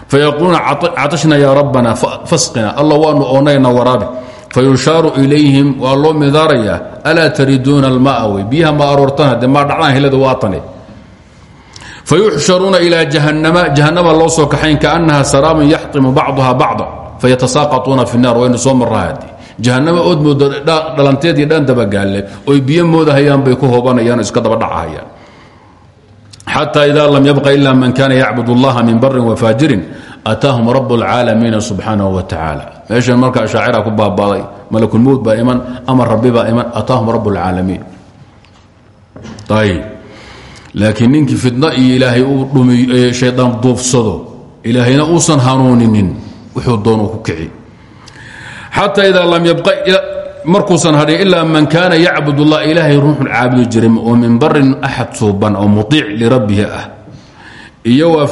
fayaquuluuna catashna yaa rabbana fasqina alla waanu oonayna waraabi fayushaaru ilayhim waa loo midaarayaa alaa tariduuna almaa wey ma aroortana de maa dhacdaan helada waatane fayuxsharuuna ilaa jahannama loo soo kaxayn kaannaha saraamun yaxtimu bacduha bacda fayatasaaqatuuna fi naar waynu soo marrahaadi jahannama ood moodo dhalanteed iyo dhan dabagaalle oy biyo moodahayaan bay ku hoobanayaan oo iska daba dhacahayaan xatى ida lam yabqa ila man kana yacbud اllaha min barin wafaajirin ataahum rab اlcaalamiina subxaanaه wa tacaala meeshan marka ashaacira ku baabaaday malakulmowt baa iman ama rabbi baa iman ataahum rab اlcaalamiin ayb laakiin ninkii fidno iyo ilaahay uu dhumi shaydaan duufsado ilaahayna uusan hanuuninin wuxuu doonuu ku kici xataa idaa lam yabqa markuusan hadhin ilaa man kaana yacbud اllah ilaahay ruuxun caabudi jiray oo min barin axad suuban oo muiic lirabbihi ah. Iyo waa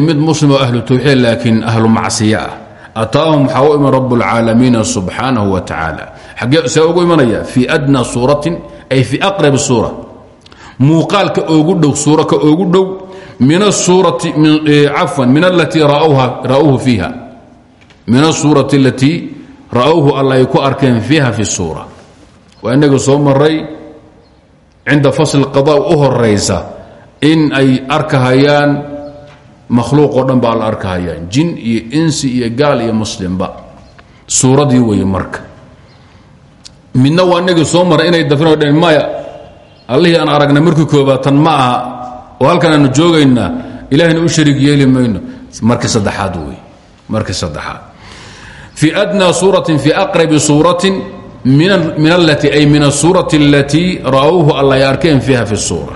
mid muslim ahlu tawxiid laakiin ahlu macsiyo ah. ataahum waxaa u iman rab wa tacaala. Xagee see ugu imanaya adna suuratin ay fii aqrab suura. Muuqaal ka oogu dhow suura ka oogu dhow min asuurati cafwan min alatii ra'awhu fiiha min asuurati alatii ra'owhu alla ay ku arkeen fiiha fi suura. Waa inaga soo maray cinda fasl qada u horaysa in ay arkahayaan makhluuq oo dhan ba alla arkahayaan jin iyo insi iyo gaal iyo muslimba. Suuradii weeye marka. Midna waa inagii soo maray inay dafino dheen maya allihii aan aragnay markii koobaatan ma aha oo halkan aanu joogaynaa في أdنى sورة في أقرب sورة min اlti ay min الsورة اlatيi ra'وuhu alla ay arkeen fiiha في الsورة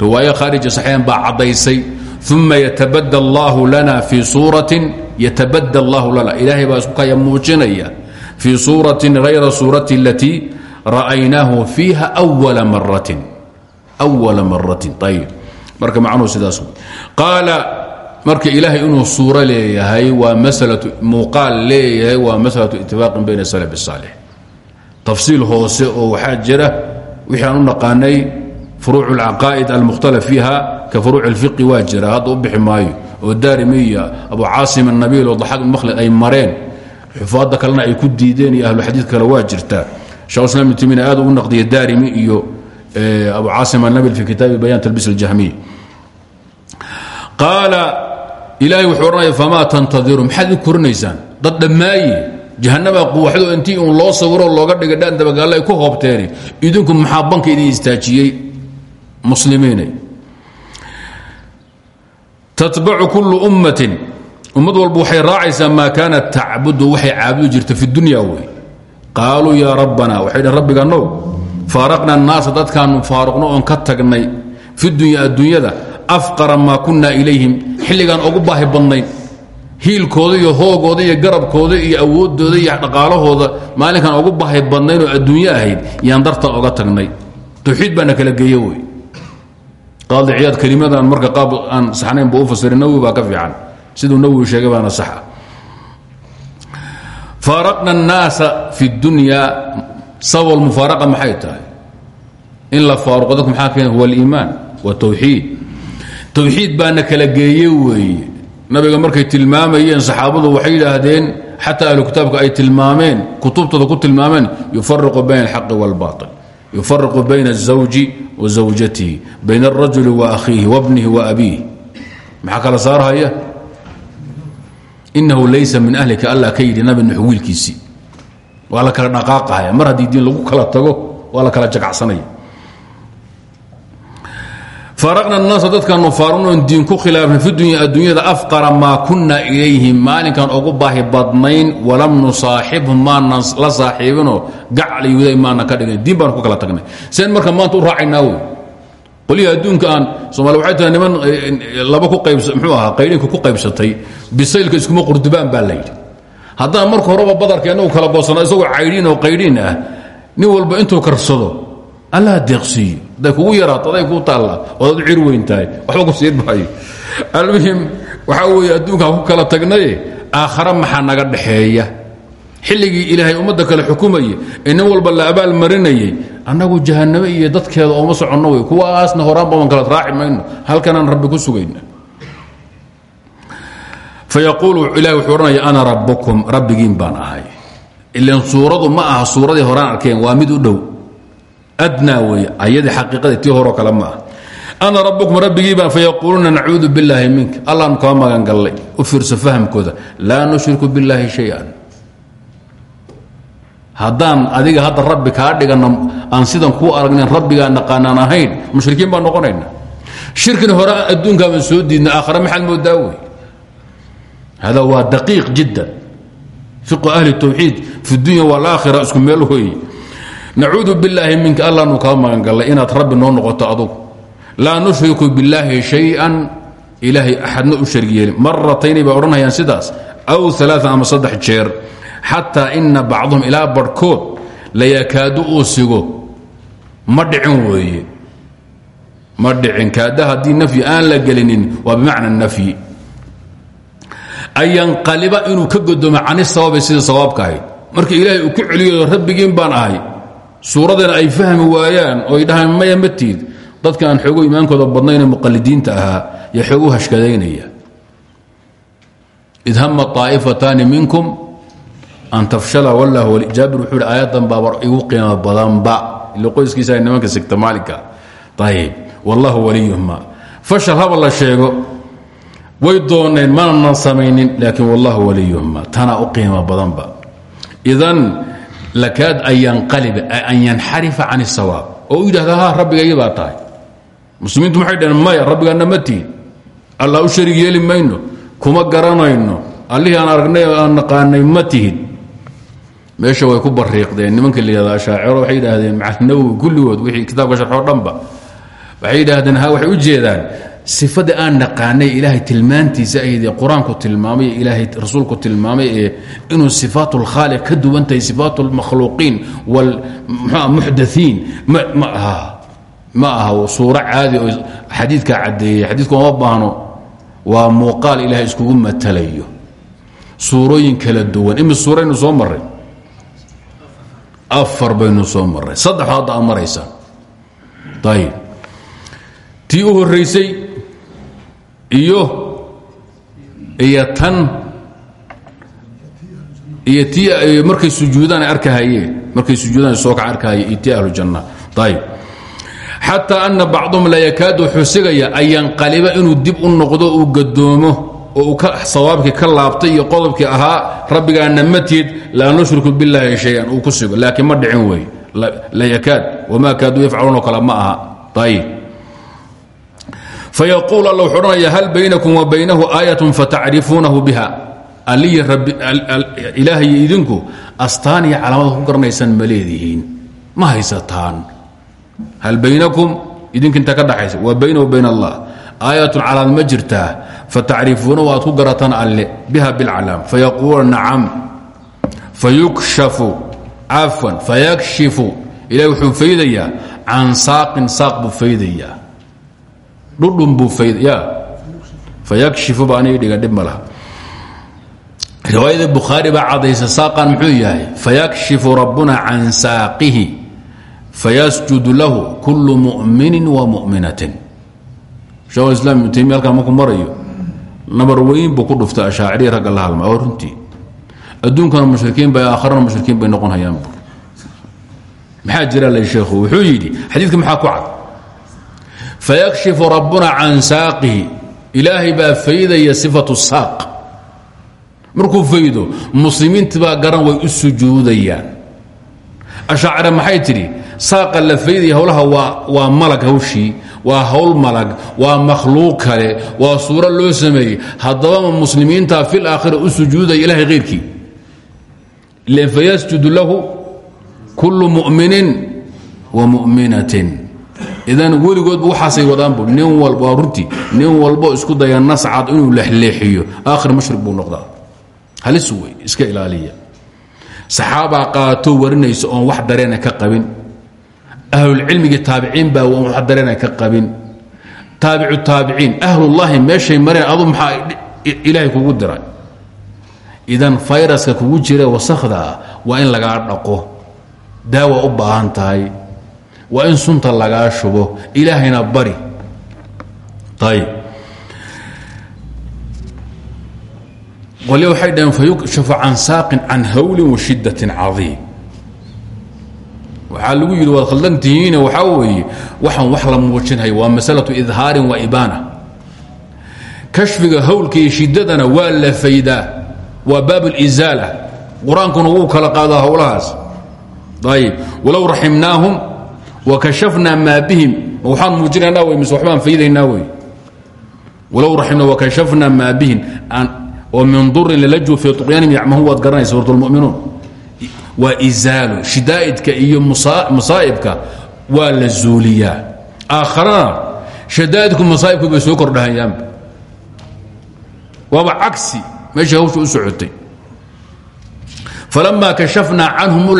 riwaaية khاarج صaحيan baa cadaysay ثuma yتbdل الlah lana في sورaة yتbdل الlah lana ilahay baa isku kaya muujinaya fii sورaة غayra sورaة اlatيi ra'aynaahu فيha أول maraة أول maraة ayb marka macnuhu sidaas qaala marka ilaahay inuu suuro leeyahay waa maslatu muuqaal leeyahay waa maslatu itifaaqin bayna salaf الsaalix tafsiil hoose oo waxaa jira wixii aan u naqaanay furuuc اlcaqaa'id almukhtalaf fiiha ka furuuc اlfiqi waa jira hadda u bixi maayo oo daarimi iyo abu caasim الnabiil oo daxaaq makhlid ay mareen xufaadda kalena ay ku diideen iyo ahlu xadiid kale waa jirtaa shekh islam ibn timiina aad ugu naqdiya daarimi iyo abu caasim الnabil fi kitaabi bayan talbis اljahmiy qaala ilaahay wuxuu odhanaya famaa tantadiru? Maxaad korinaysaan? Dad dhammaaye jahanabaa quwaxdo intii uun loo sawiro looga dhigay dhaan dabagaalle ay ku hoobteeni. Idinku maxaa banka idin istaajiyey? Muslimiinay. Tatbacu kullu ummatin. Ummad walba waxay raacaysaa maa kaanat tacbudu? Waxay caabudi jirta fi dunya wey. Qaaluu yaa rabbana waxay dhn rabbiganow faaraqna annaasa dadkaanu faaruqno oon ka tagnay fi dunya adduunyada afqara maa kunna ilayhim xilligaan ogu baahi badnayn. Hiilkooda iyo hoogooda iyo garabkooda iyo awoodooda iyo dhaqaalahooda maalinkaan ogu baahi badnayn oo adduunyo ahayd yaan dartaa oga tagnay. Towxiid baana kala geeye wey. Qaadi kelimadan marka qaab aan saxnayn buu u fasiray ka fiican. Siduu nawi sheegay baana sax ah faaraqna annaasa fi اdunyaa sabab mufaaraqa maxay tahay? In la faaruqo dadku maxaa keena? tawxiid baana kala geeye weeye nabiga markay tilmaamayeen saxaabadu waxay yidhaahdeen xataa ahlu kitaabka ay tilmaameen kutubtooda ku tilmaameen yufariqu bayna اlxaqi wاlbaطil yufariqu bayna الزawji wa zawjatihi bayna الrajuli wa akhiihi wabnihi wa abiih maxaa kala saarhaya inahu laysa min ahlika alla ka yidhi nabi nuux wiilkiisii waa la kala dhaqaaqahaya mar haddii diin lagu kala tago waa la kala jagacsanaya faaraqna الnaasa dadkaanu faarunoon diin ku khilaafnay fi dunya adduunyada afqara maa kuna ilayhim maalinkan ugu baahi badnayn walam nusaaxibhum maanan la saaxiibinoo gacliyuday maana ka dhigin diin baanu ku kala tagnay. Seen marka maanta u raacaynaa wey qolihii adduunka aan somaali waxay tahay niman laba ku qayb muxuu ahaa qaydhinka ku qaybsatay. Bisaylka iskuma qurdubaan baa la yidhi. Haddaan marka horeba badarka inagu kala goosana isagoo caydhiin oo qaydhiin ah nin walba intuu haday kugu yaraato aday kuu taallaa ood ad cir weyn ku siin maayo. Almuhim waxaa weeye adduunkaan ku kala tagnaye aakhare maxaa naga dhaxeeya? Xilligii ilaahay ummadda kale xukumayay ee walba la abaal marinayay annagu jahanname iyo dadkeeda ooma soconno wey kuwaasna horaanba waan kala raaci mayno halkanaan rabbi ku sugayna fayaquulu ilahi wuxuu ana rabbukum rabbigiin baan ahay. Ilan suuradu ma aha suuradii horaan arkeen waa mid u dhow adnaa wey ayadii xaqiiqadii tii horoo kale ma ah ana rabbukum rabbigii baan fayaquuluuna nacuudu billaahi minka allaanu kaa magan gallay u fiirso fahamkooda laa nushriku billaahi shay-an haddaan adiga hadda rabbi kaa dhigano aan sidan kuu aragnayn rabbigaa naqaanaan ahayn mushrikiin baan noqonayna shirkina hore adduunkaabaan soo diidna aakhare maxaad moodaa wey hada waa daqiiq jiddan fiqu ahli tawxiid fi dunya waalaakhira isku meel weeye nacuudu billaahi minka allaanu kaa magan gallay inaad rabbi noo noqoto adugu. Laa nushriku billaahi shay-an ilaahay axadna u sharig yeelin. Maratayni bay sidaas aw alaaa ama saddex jeer. Xataa ina bacduhum ilaa barhkood layakaadu uu sigo. Ma dhicin weeye. Kaada haddii nafyi aan la gelinin waa bimacna nafyi. An yanqaliba inuu ka godoomo cani sababi sida sawaabka ahayd. Marka ilaahay uu ku celiyo rabbigiin baan ahay suuradana ay fahmi waayaan oo ay dhahaan maya matiid dadka aan xoogo imaankooda badnaynee muqalidiinta ahaa yo xoogu hashkadaynaya. Id hama طaa'ifataani minkum an tafshala wallah wali jaabir wuxuu hi aayaddan baaba igu qiimo badanba. Ila qoyskiisa nimanka sigta maalinka ayib wallahu waliyuhuma fashal haba la sheego way dooneen mananan samaynin laakiin wallahu waliyuhuma tanaa u qiimo badanba. Idan lakaad an yanqaliba an yanxarifa can اsawaab oo u yidhahda ha tahay muslimiintu maxay dhaheen maya rabbigaana ma allah u sharig yeeli mayno kuma garanayno allihii aan aragnay aan naqaanay ma meesha way ku bariiqdeen nimanka la yihahda ashaaciro waxay yidhaahdeen macalinawowi kulligood wixii kitaabka sharxoo dhanba waxay yidhaahdeen ha waxay u jeedaan sifada aan naqaanay ilaahay tilmaantiisa ahayd ee qur-aanku tilmaamay ee ilaahay rasuulku tilmaamay ee inuu sifaat اlkhaaliq ka duwan tahay sifaat اlmakhluuqiin wاlmuxdathiin ma aha ma aha suuro caadi oo xadiidkaa caddeeyey xadiidku uma baahno waa muuqaal ilaahay iskugu matalayo suurooyin kala duwan imis suuraynu soo maray afar baynu soo maray saddex hadda aad maraysaan ayib tii u horraysay iyo iyo tan iyo markay sujuudaan arkahayeen markay sujuudaan soo kac arkahayeen iyo tii ahlujanna. Ayib xataa ana la yakaadu wuxuu sigaya an yanqaliba inuu dib u noqdo uu gadoomo oo uu sawaabkii ka laabtay iyo qodobkii ahaa rabbigaana matid laa nushriku biاllaahi shay-an uu ku ma dhicin wey la yakaad wamaa kaaduu yafcaluun oo kale fayaquul alla wuxuu odhanaya hal baynakum wa baynahu aayatun fatacrifuunahu biha alliyi ilaahay idinku astaan iyo calaamada ku garanaysaan ma leedihiin ma haysataan hal baynakum idinka inta ka dhaxaysa wa baynahu bayn allah aayatun calaamad ma jirtaa fatacrifuunahu aad ku garataan alle biha bilcalaam fayaquula nacam fayukshafu cafwan fayakshifu dhudhun buu ya. Fayakshifu ba aniga dhiga dhib ma laha riwaayada bukhaari baa cadaysa saaqan muxuu yahay fayakshifu rabbuna can saaqihi fayasjudu lahu kullu mu'minin wa mu'minatin. Shekhulislaam ibnu taymiya halkaan markuu nabar weyn buu ku dhuftay ashaaciri ragga halma oo runtii. Adduunkana bay aakharana mushrikiin bay noqon hayaan bu maxaa jira sheekhu wuxuu yidhi xadiidka maxaa ku cad fayakshifu rabbuna can saaqihi ilaahay baa faydaya sifatu saaq markuu faydo muslimiinti baa garan way u sujuudayaan ashaacire maxay tidhi saaqa la faydaya howlaha waa malag hawshii waa hawl malag waa makhluuq kale waa suuro loo sameeyey haddabama muslimiinta fil aakhira u sujuudaya ilahay hayrkii fayasjudu lahu idan weligoodba waxaasay wadaanbu nin walba waa runtii nin walbo isku daya nascad inuu lexleexiyo aakhir mushrik buu noqdaa. Halis wey iska ilaaliya. Saxaabaa qaato warinaysa oon wax dareena ka qabin. Ahlulcilmigii taabiciin baa oon wax dareena ka qabin. Taabicu taabiciin ahlullahi meeshay mareen adu maxaa ilaahay kugu diray? Idan fayraska kugu jira wasakhda waa in lagaa dhaqo. Daawa u baahan tahay waa in sunta lagaa shubo. Ilaahayna bari. Ayb qolya waxay dhaheen fayukshafu can saaqin can hawlin wa shiddatin cadiim. Waxaa lagu yidhi waad khaldan tihiine waxaa weeye waxaan wax la muujinhayo waa masalatu idhaarin wa ibaana. Kashfiga hawlka iyo shiddadana waa la faydaa waa baab اlizaala qur'aankuna wuu kala qaadaa howlahaas ayb walow raximnaahum wakashafnaa maa bihim waxaan muujinaynaa wey mise waxbaan faydaynaa wey walow raximna wakashafnaa maa bihim oo min durin lilajuu fii tuqyaanihim yacmahun waad garanaysa suurat lmu'minuun waa izaalu shidaa'idka iyo masaa'ibka waa la zuuliyaa aakharana shadaa'idku masaa'ibku bay soo kordhahayaanba waaba cagsi meeshay hawsha u socotay falama kashafnaa canhum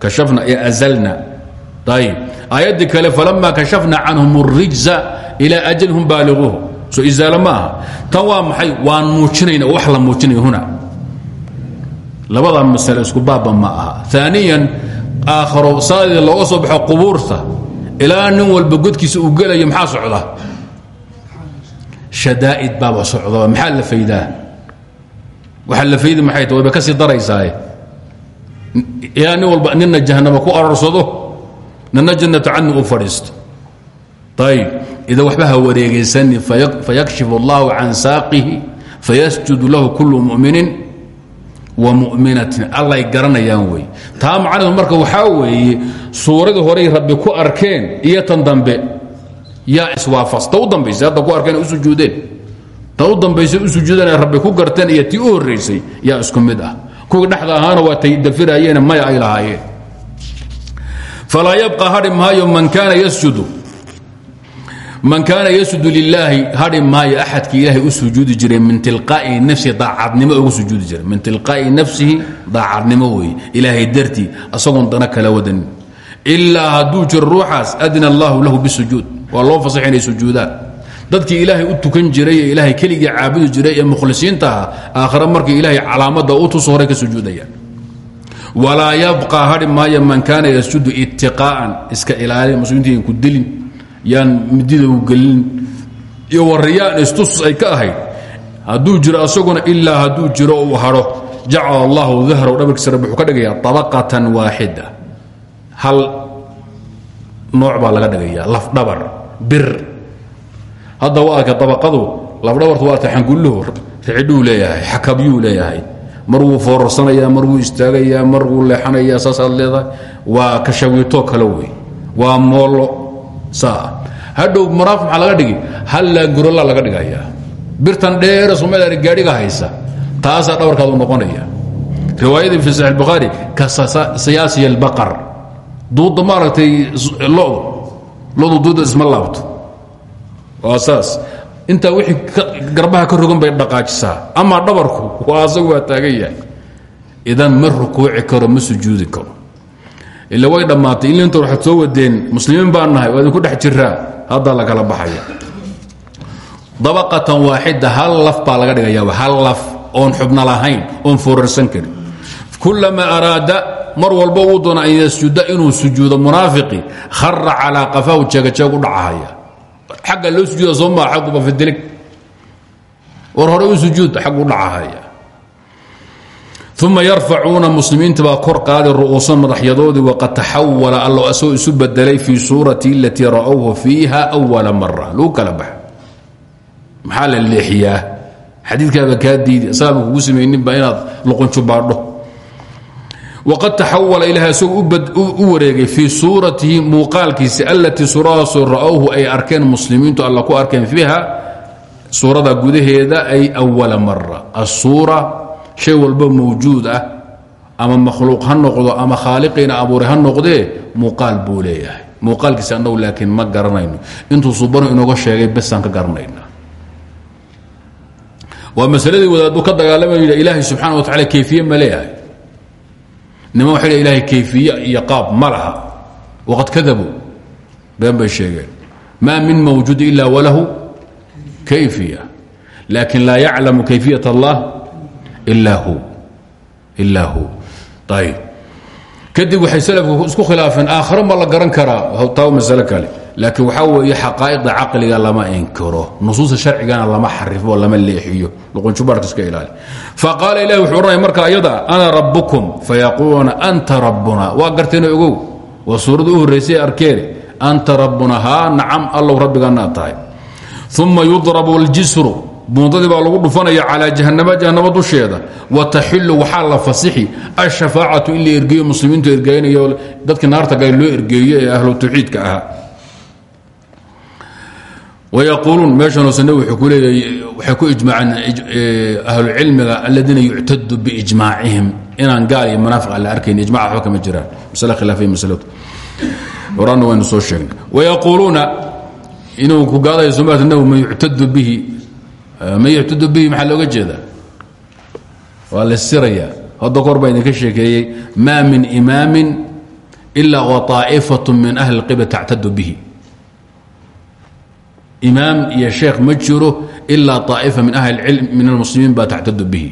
kashafna ee azalna. Ayb aayaddii kale falama kashafna canhum الrijza ilaa ajalihum baaliquuhu. Soo izaalo ma aha tan waa maxay? Waan muujinayna wax la muujinaya huna. Labada masale isku baabba ma aha. Aaniyan aakharo saadii looga soo baxo qubuurta ilaa nin walba godkiisa uu gelayo maxaa socda? Shadaa'id baaba socdaba maxaa la faydaa? Waxaa la faydi maxay ta? Wayba ka sii daraysaaye ilaa nin walba nina jahanama ku arorsado nina jannatu cadni u fadhiisto. Ayib ida waxba ha wareegaysani fayakshifu allahu can saaqihi fayasjudu lahu kullu muminin wa muminatin. Allay garanayaan wey taa macnaheedu marka waxaa weeye suuradii horey rabbi ku arkeen iyo tan dambe yaa iswaafas. Ta u dambaysay hadda ku arkeen u sujuudeen. Ta u dambaysay u sujuudeen ay rabbi ku garteen iyo tii u horraysay yaa isku mid ah kuwii dhexda ahaana waa tay dafiraayeen maya ay lahaayeen. Falaa yabqa hadhi maayo man kaana yasjudu. Man kaana yasjudu lilaahi hadhi maayo axadkii ilaahay u sujuudi jiray min tilqaa'i nafsihi daacadnimo ugu sujuudi jiray. Min tilqaa'i nafsihi daacadnimo weeye. Ilaahay dartii asagoon dana kala wadanin ilaa hadduu jiro ruuxaas adina allahu lahu bisujuud waa loo fasax dadkii ilaahay u tukan jiray ilaahay keligii caabudi jiray ee mukhlisiinta aha aakhare markii ilaahay calaamadda u tuso horay ka sujuudayaan walaa yabqa hadhi maayo man kaana yasjudu itiqaa'an iska ilaali muslimiinta ku dilin yaan midida u gelin iyo wariyaan istus ay ka ahayd. Hadduu jiro asaguna ilaa hadduu jiro uu hadho jacala allahu dahraw dhabarkiisa rabbi ka dhigayaa abaqatan waaxida hal nooc baa laga dhigayaa laf dhabar bir hadda waa arka dabaqadu lafdhabartu waa taxangulluhu rixidhuu leeyahay xakabyuu leeyahay. Mar wuu foorarsanaya mar wuu istaagayaa mar wuu leexanayaa saasaad leedahay. Waa kashawiito kale wey. Waa moolo saa. Hadhow maraaf maxaa laga dhigi hallaa gurola laga dhigayaa birtan dheere somaaliya gaadhiga haysa taasaa dhabarkaadu noqonaya. Riwaayadii fi saxi bukhaari ka siyaasiya albaqar duudda maaragtay lodu lodu duudda isma laabto waa saas. Intaa wixii garbaha ka rogan bay dhaqaajisaa. Amaa dhabarku waa waa taagan yahay. Idan ma rukuuci karo ma karo. Ila way dhammaatay. Ilinta waxaad soo wadeen muslimiin baan nahay waa idinku dhex jiraa haddaa la kala baxaya. Dabaqatan waaxida hal laf baa laga dhigaya hal laf oon xubno lahayn oon foorarsan karin. Kulamaa araada mar walbo uu doona inuu sujuudo munaafiqi. Khara calaa qafaahu jeegajeeg u dhacahaya xagga loo sujuuda soo maa agguba fadilig war hore u sujuud xaggu dhacahaya. Uma yarfacuuna muslimiinta baa kor qaaday ru'uusan madaxyadoodii waqad taxawala allo asagoo isu bedelay fii suurati alatii ra'owhu fiiha awala mara lagu kala baxa maxaa la leexiyaa? Xadiidkaaba kaa diidi islaamka kugu samayninba inaad luqunjubaadho waqad taxawala ilaah isagoo u wareegay fii suuratihi muuqaalkiisi allatii suuradaasoo ra'owhu ay arkeen muslimiintu alla ku arkeen fiiha suurada gudaheeda ay awala mara asuura shay walba mawjuud ah ama makhluuq ha noqdo ama khaaliqiina abuuray ha noqdee muuqaal buu leeyahay muuqaalkiisi annagu laakiin ma garanayno intuu subanu inooga sheegay besaan ka garanayna waa masaladii wadaadu ka dagaalamaya ilaahay subxana nima waxay ilahay kayfiye iyo qaab ma laha. Waqad kadabuu been bay sheegeen. Maa min mawjuud ila walahu kayfiya. Laakin laa yaclamu kayfiyat allah ila hu. Ilaa hu. Ayb kadib waxay salafku isku khilaafeen. Aakhiro ma la garan karaa. Taa masale kale laakiin waxaa weeye xaqaa'ida caqliga lama inkiro nusuusta sharcigana lama xarifo lama leexiyo. Luqunjubaarka iska ilaali. Faqaala ilahi wuxuu marka ayada ana rabbukum? Fayaquuluuna anta rabbuna. Waa garteena ogow. Waa suuradda u horraysay anta rabbuna. Haa nacam allow rabbigaana tahay. Uma yudrabu اljisru buundadii baa lagu dhufanaya calaa jahanama jahanamo dusheeda. Wa taxilu waxaa la fasixi ashafaacatu in la ergeeyo muslimiintu ergeynayo dadkii naarta gala loo ergeeyo ee ahlu tawxiidka ahaa meeshan hoosena wuxuu ku ijmaaceen ahlucilmiga aladiina yuctadu biijmaacihim inaan gaal iyo munaafiq aan la arkayn ijmac waxba kama jiraan masale khilaafiya masaladu horaanna waynu soo sheegnay wayaquuluuna inuu ku gaadayo somaat nahu man yuctadu bihi man yuctadu bihi maxaa looga jeedaa waa la sirayaa hadda kor baa idinka sheekeeyey maa min imaamin ilaa wa طaa'ifat min ahli اlqibla tactadu bihi imaam iyo sheekh ma jiro ilaa طaa'ifa min ahli اlcilm min almuslimiin baa tactadu bihi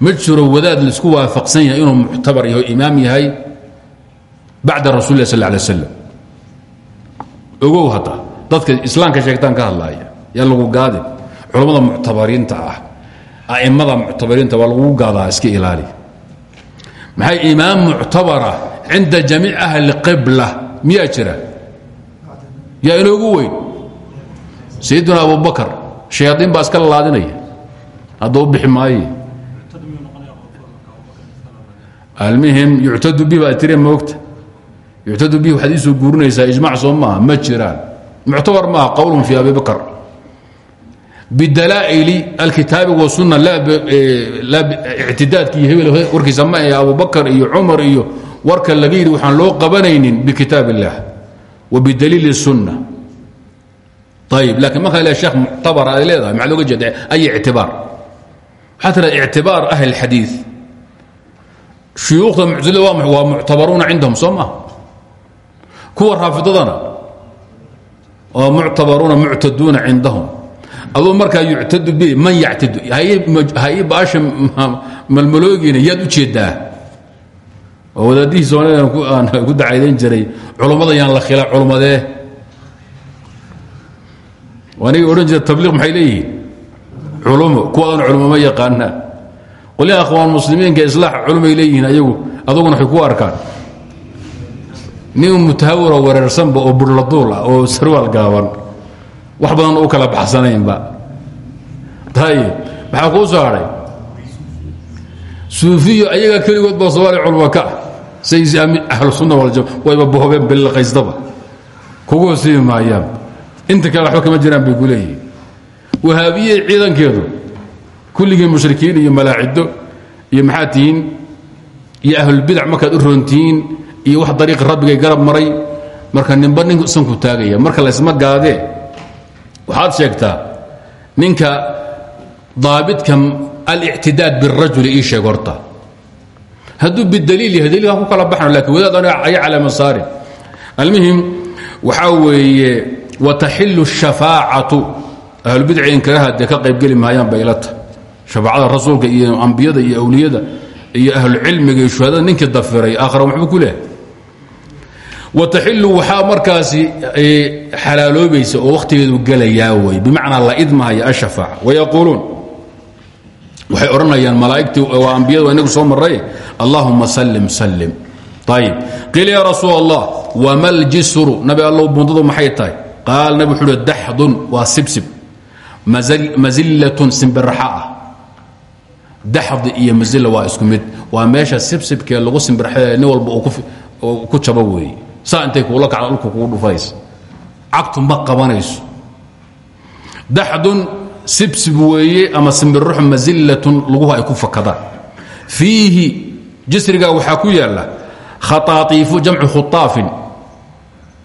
ma jiro wadaad laisku waafaqsan yahay inuu muctabar yaho imaam yahay bacda rasul lah sal ه alay slam ogow hadda dadka islaamka sheegtaan ka hadlaaya yaa lagu gaadin culammada muctabariinta ah a'immada muctabariinta waa lagu gaadaa iska ilaali maxay imaam muctabara cinda jamiic ahli qibla miyaa jira yaa inoogu weyn sayiduna abubakar shayaaiin baa iska lalaadinaya hadduu bixi maaye almihim yuctadu bi baa tiri moogta yuctadu bi waxaad iisoo guurinaysaa ijmac soo maaha ma jiraan. Muctabar maaha qowlun fi abi bakr bidalaa'ili alkitaabi wasunna ictidaadki iyo hebel warkiisa ma ahe abubakar iyo cumar iyo warka laga yidhi waxaan loo qabanaynin bikitaab illah wa bidaliili sunna ayib laakiin markaa le sheekh muctabar ay leedahay maxaa looga jeeda ay ictibaar waxaa tira ictibaar ahli اlxadiid shuyuukhda muctazila waa muctabaruuna cindahum soo maha kuwa raafidadana waa muctabaruuna muctaduuna cindahum aduu markaa yuctadu bi man yactadu hay baasha malmaloogiina yaad u jeedaa oo wadaadihii soomaalida ku dacaydan jiray culummada yaan la khila culummadee anigi odhan jira tabliiq maxay leeyihiin? Culumo kuwadan culumo ma yaqaanaa qolyaha akhwaan muslimiinka islaax culumay leeyihiin ayagu aduguna waxay ku arkaan. Nin mutahawiroo wereersanba oo burladuul ah oo sarwaal gaaban. Wax badan u kala baxsanaynba. Ayib maxaa kuu soo hadhay suufiyo ayagaa keligood baa soomaaliya culma ka ah. Saysi ahlu sunna waljam wayba bohobeen bililqaysdaba kugu hosiimi maayaan inta kale waxba kama jiraan bay ku leeyihiin wahaabiye ciidankeedu kulligii mushrikiin iyo malaacido iyo maxaad tihiin iyo ahlulbidac markaad u roontihiin iyo wax dariiqi rabbigay garab maray marka ninba nin sanku taagaya marka laysma gaadee waxaad sheegtaa ninka daabidka alictidaad birajuli ii sheeg horta. Hadduu bidaliil yahay daliilkan ku kala baxno laakiin wadaad aniga aya calaa masaarin almuhim waxaa weeye wataxilu shafaacatu ahlubidci inkaraha dee ka qaybgeli maayaan bay ila tahay shafaacada rasuulka iyo ambiyada iyo awliyada iyo ahlucilmiga iyo shuhadada ninkii dafiray aakhira waxbuu ku leehay wataxilu waxaa markaasi xalaaloobaysa oo wakhtigeedu gelayaa wey bimacnaa la idmahaya ashafaaca wayaquuluun waxay odhanayaan malaa'igtii waa ambiyada waa inagu soo marray allahuma sallim sallim ayib qiila yaa rasuul allah wama ljisru nabi allow bundadu maxay qaal nabi wuxuu uhi daxdun sibsib. Mazillatun simbiraxa ah. Daxdi iyo mazilla waa isku mid. Waa meesha sibsibkee lagu simbirxee nin walba uu ku jabo weeye saa intay kuula kacda dhulka kugu dhufaysa cagtu ma qabanayso. Sibsib weeye ama simbirruxu mazillatun laguhu ay ku fakadaan fiihi jisrigaa waxaa ku yaalla khaaaiifu jamcu khutaafin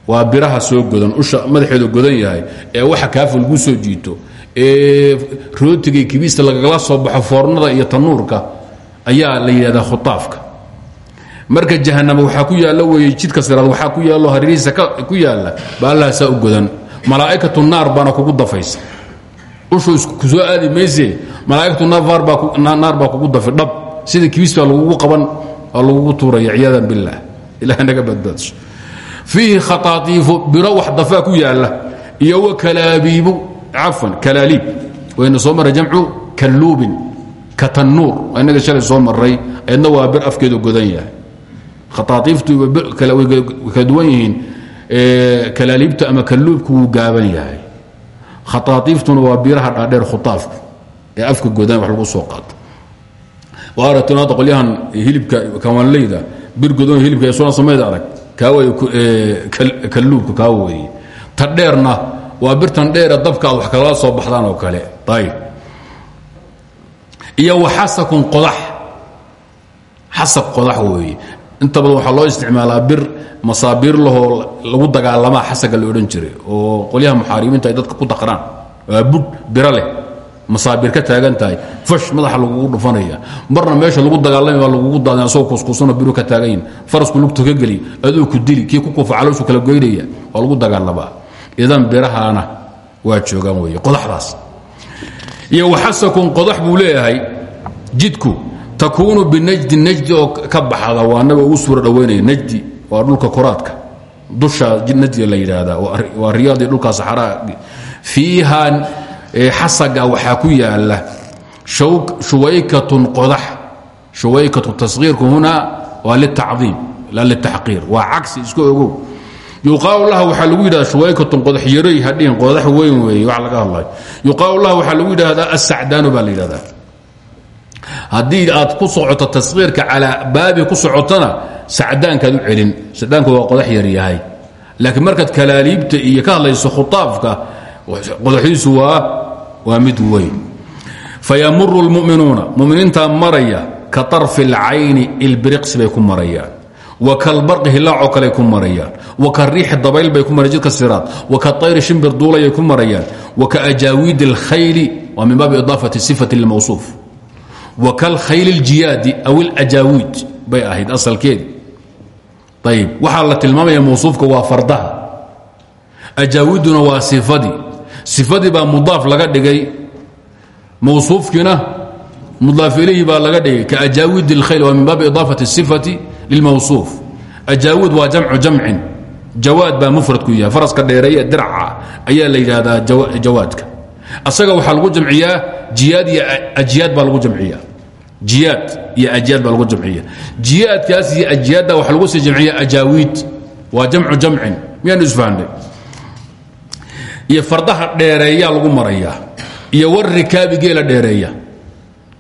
waa biraha soo godan usha madaxeedu godan yahay ee waxa kaafi lagu soo jiito ee rootiga kibiista lagala soo baxo foornada iyo tanuurka ayaa la yidhahdaa khutaafka. Marka jahanama waxaa ku yaalla weeye jidka siraad waxaa ku yaallo hareerihiisa ku yaalla baa u godan. Malaa'ikatu naar baana kugu dafaysa. Ushu ku soo aadi mayse malaa'ikatu naar baa kugu dafi dhab. Sida kibiis baa qaban oo lagugu ciyaadan billaah. Ilaah naga badbaadso fiihi khataatiifu biro wax dafaa ku yaalla iyo wa kalaabiibu cafan kalaaliib wayna soo marray jamcu kalluubin ka tannuur inaga shalay soo marray eedna waa bir afkeedu godan yahay khataatiiftu way kala duwan yihiin kalaaliibta ama kalluubku wuu gaaban yahay khataatiiftuna waa biraha dhaadheer khutaafku ee afka godan wax lagu soo qaato waa aragteen hadda qolyahan hilibka kawanleyda kaawa kalluubka kaa weeye ta dheerna waa birtan dheere dabka aad wax kagala soo baxdaan oo kale. Ayb iyo waxasakun qodax. Xasab qodax weeye. Inta badan waxaa loo isticmaalaa bir masaabiir lahoo lagu dagaalamaa xasaga la odhan jiray oo qolyaha muxaaribiinta ay dadka ku daqraan. Waa budh biro leh masaabiir ka taagan tahay. Fash madaxa lagugu dhufanaya. Marna meesha lagu dagaalamay baa lagugu daadin asagoo kuskuusanoo biru ka taaganyin farasku lugta ka geli. Aduu ku dili kii ku kufa calooshu kala goynaya waa lagu dagaalamaa idan birahaana waa joogaan weeye qodaxdaas. Iyo waxasakun qodax buu jidku takuunu binajdi najdi oo ka baxda waa naga ugu suura dhowaynaya najdi waa dhulka koraadka dusha najdi la yidhaahdaa waa riyaadii dhulkaa saxaraa fiiha xasaga waxaa ku yaalla shuwaykatun qodax shuwaykatu taصhiirku huna waa litacdiim la litaxqiir waa cagsi iska ogow. Yuqaalu laha waxaa lagu yidhahda shuwaykatun qodax yaroy hadhihin qodax weyn weeye wax laga hadlayo yuqaalu laha waxaa lagu yidhahdaa asacdaanu baa la yidhahdaa. Aad ku socoto taskhiirka calaa baabi ku socotona sacdaankaad u celin sacdaanku waa qodax yar yahay. Laakiin markaad kalaaliibta iyo ka hadlayso khutaafka qodaxdiisu waa waa mid weyn fayamuru lmuminuuna muminiintaa maraya ka طarfi اlcayni ilbiriqsi bay ku marayaan wa kalbarqi hilaacoo kale ku marayaan wa ka riixi dabayl bay ku marayan jidka siraad wa ka طayri shimbir duulayay ku marayaan wa ka ajaawiidi اlkhayli waa min baabi idaafati sifati lmawsuuf wa kalkhayli اljiyaadi aw اlajaawiid bay ahayd asalkeedi ayb waxaa la tilmaamaya mawsuufka waa fardaha ajaawiduna waa sifadii sifadii baa mudaaf laga dhigay mawsuufkiina mudaaf ilayhi baa laga dhigay kaajaawid اlkhayl waa min baabi idaafati الsifati lilmawsuuf ajaawid waa jamcu jamcin jawaad baa mufradku yahay faraska dheereeye dirca ayaa la yidhaahdaa jawaadka asaga waxaa lagu jamciyaa jiyaad iyo ajyaad baa lagu jamciya jiyaad iyo ajyaad baa lagu jamciya jiyaadkaas iyo ajyaadda waxa lagu sii jamciya ajaawiid waa jamcu jamcin miyaanu isfahnay iyo fardaha dheereeyaa lagu marayaa. Iyo warikaabi geela dheereeya.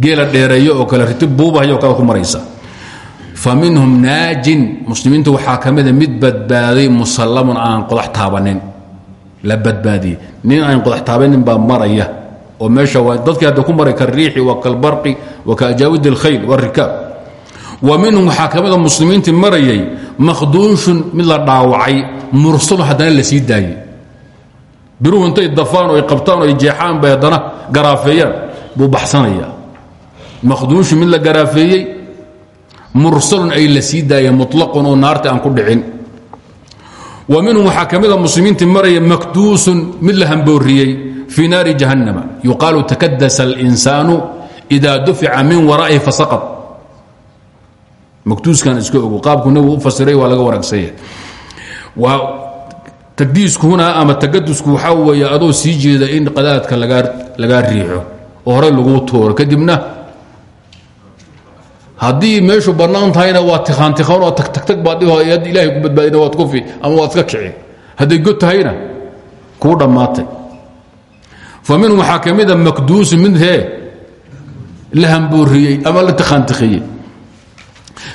Geela dheereeya oo kale riti buubahaya oo kale ku maraysa. Fa minhum naajin muslimiinta waxaa mid badbaaday musallamun aan qodax taabanin. La badbaadiyey. Nin aan qodax taabanin baa maraya. Oo meesha waa dadkii hadda ku maray kariixi wa kalbarqi wa kaajaawidi اlkhayl wاrikaab wa minhum waxaa ka mida muslimiintii marayay makhduushun mid la dhaawacay biruhu intay dafaan o ay abtaan o ay jeexaanba haddana garaafeeyaan. Buu baxsanaya. Makhduushu mid la garaafeeyey mursalun ay la sii daayeen oo naarta aan ku dhicin. Wa minhum waxaa ka maraya makduusun mid la hambooriyey fii naari jahannama. Yuqaalu takadasa اlinsaanu idaa dufica min waraa'ihi fasaqad. Makduuskan iska ogo qaabkuu nebigu u fasiray waa laga wanaagsanyahay waa tagdiisku huna ama tagadusku waxaa weeye adoo sii jeeda in qadaadka lagaa riixo oo horey laguu tuuro. Kadibna haddii meeshu bannaan tahayna waa tikhaantikhaan oo tagtagtag baad dhiho ad ilaahay ku badbaadina waad kufi ama waad iska kici. Hadday god tahayna kuu dhammaatay. Fa minhum waxaa ka mida makduusu mid hee la hambooriyey ama la tikhaantikhiyey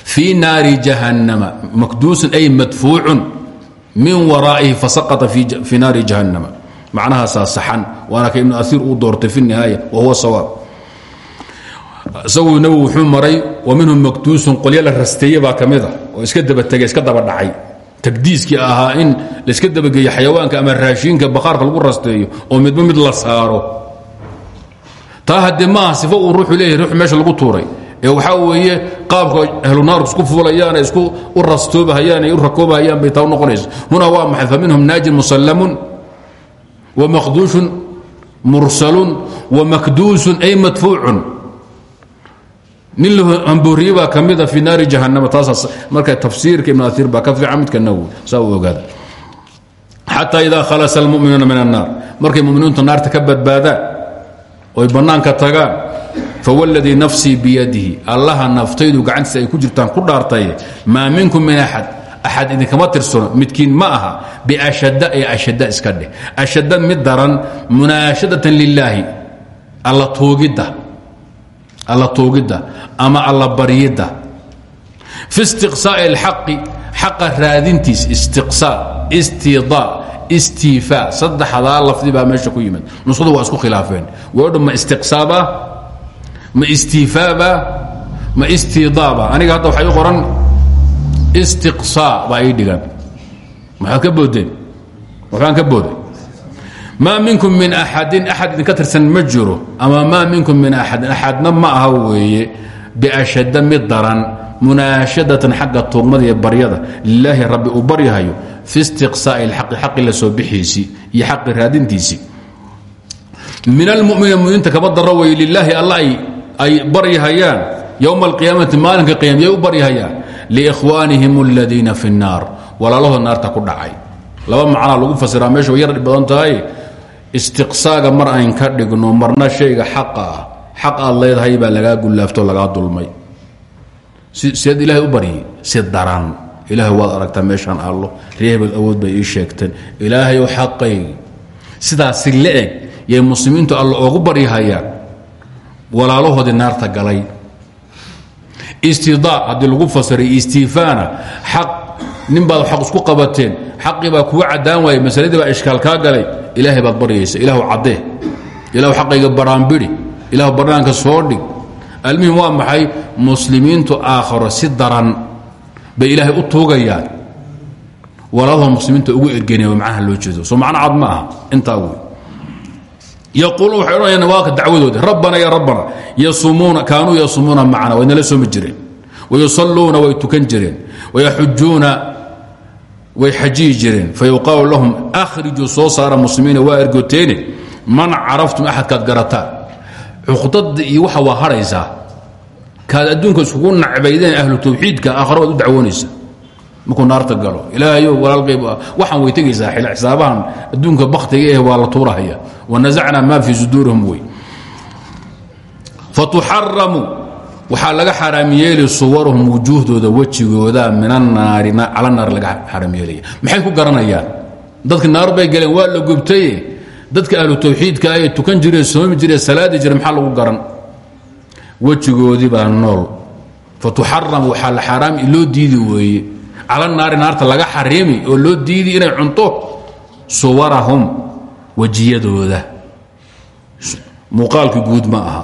fii naari jahannama makduusun ay madfuucun min waraa'ihi fasaqata fii naari jahannama. Macnahaasaa saxan waana ka ibnu asiir uu doortay fi nihaaya wa huwa sawaab. Isagu nebigu wuxuu maray wa minhum makduusun qolyo la rasteeye baa a oo iska dabategay iska daba dhacay. Tagdiiskii ahaa in laiska dabageeyo xayawaanka ama raashiinka bakhaarka lagu rasteeyo oo midba mid la saaro. Taa haddee sifo uu ruuxu leeyahy ruux meesha lagu tuuray ee waxaa weeye qaabka ahlunaarku isku fuulayaan isku u rastoobahayaan ay u rakoobahayaan bay taa u noqonaysa. Huna waa maxay? Fa minhum naajin musallamun wa makhduushun mursalun wa makduusun ay madfuucun. Nin la hambooriyey baa ka mida fii naari jahannama taasaas marka tafsiirka ibn asiir baa ka fiican midka nawowi saa u ogaada. Xataa idaa khalasa almu'minuuna min annaar markay muminiintu naarta ka badbaadaan oy bannaanka tagaan fawladii nafsii biyadihi allaha naftaydu gacantiisa ay ku jirtaan ku dhaartay maa minkum min axad axad idinkama tirsano midkiin ma aha biashadda ee ashadda iska dheh ashadda mid daran munaashadatan lilaahi alla tuugidda ama alla baryidda fi istiqsaa'i alxaqi xaqa raadintiis istiqsaa istidaa istiifaa saddexdaa lafdi baa meesha ku yimid nusadu waa isku ma istiifaaba ma istidaaba. Aniga hadda waxay u qoran istiqsaa baa ii dhigan. Ka boodeen? Waxbaan ka booday. Maa minkum min axadin axad idinka tirsan ama maa minkum min axadin axadna ma aha weeye biashadda mid daran munaashadatan xagga baryada. Lilaahi rabbi uu fi istiqsaa'i lxaqi xaqi la soo bixiisii iyo xaqi min almuminiin muminiinta kama daro wey lilaahi baryahayaan. Yowma alqiyaamati maalinka qiyam u baryahayaan. Liikhwaanihim aladiina fi nnaar. Walaalahoo naarta ku dhacay. Laba macnaa lagu fasiraa. Meesha way yar badan tahay. Istiqsaaga mar ayn ka dhigno marna shayga xaqa ah. Leedahay baa lagaa gullaaftoo lagaa dulmay. Siad ilaahay u baryay si daran ilaahay waad aragtaa meeshaan allo reehbad awood bay ii sheegteen. Ilaahayow xaqaygi sidaasi la-eg muslimiintu alla oogu baryahayaan walaalahoodii naarta galay. Istidaa haddii lagu fasiray istiifaana xaq nin baad xaq isku qabateen xaqii baa kuwa caddaan waayey masaladii baa ishkaal kaa galay ilaahay baad baryaysa ilaahu caddee ilaahu xaqayga baraanbidhi ilaahu barnaanka soo dhig. Almuhim waa maxay? Muslimiintu aakharo si daran bay ilaahay u tuugayaan. Walaalahoo muslimiinta ugu ergenaya macnaha loo jeedo. Soo macno cad ma aha intaa wey yaquuluun waxay odhanayaan waaka dacwadoodi. Rabbana ya rabbana yasumuuna kaanuu yasumuuna macana way nala soomi jireen. Wayusalluuna way tukan jireen. Wayaxujuuna way xajiyi jireen. Fayuqaalu lahum akhrijuu soo saara muslimiina waa ergoteene man caraftum axadkaad garataan cuqdada iyo waxa waa hadhaysaa kaad adduunka iskugu nacbaydeen ahlu tawxiidka aakhara waad u dacwoonaysa markuu naarta galo. Ilaahayo walaalqayb waxaan way tegaysaa xisaabahan. Adduunka baktiga eh waa la tuurahaya. Wanazacnaa maa fii suduurihim wey. Fatuxaramu waxaa laga xaraam yeeli suwaruhum wujuuhdooda wejigooda min anaari cala naar laga xaraam maxay ku garanayaan? Dadka naar bay galeen waa la gubtaye. Dadka ahlu tawxiidka ee tukan jire soomi jire salaadi jire maxaa lagu garan? Wejigoodii baa nool. Fatuxaram waxaa la xaaraam diidi weeye cala naari naarta laga xariimi oo loo diidi inay cunto suwarahum wejiyadooda. Muuqaalka guud ma aha.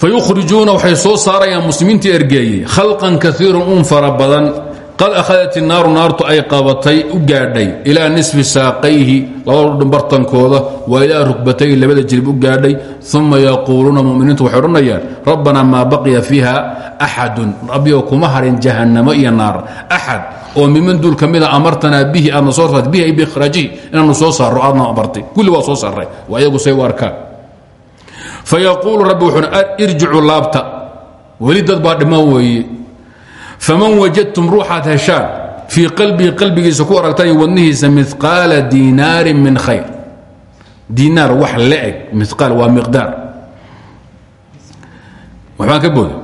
Fayukhrijuuna waxay soo saarayaan muslimiintii ergeeyey. Khalqan kaiiran un fara badan qad akhadat inaaru naartu ay qabatay u gaadhay ilaa nisfi saaqayhi labada dhumbartankooda waa ilaa rukbatayhi labada jilib u gaadhay. Uma yaquuluuna muminiintu waxay odhanayaan rabbanaa maa baqiya fiiha axadun. Rabbioo kuma harin jahannamo iyo naar. Axad oo miman duul ka mida bihi aadna soo saartay. Bihi ay biikhrajihi inaanu soo saarro aadna amartay. Kulli waa soo saaray waa iyagu say u arkaan. Rabbi baa dhiman weeye faman wajadtum ruuxaad heshaan fii qalbihi qalbigiisa ku aragtaan wadnihiisa miqaala diinaarin min khayr diinaar wax la-eg miqaal waa miqdaar waxbaan ka booda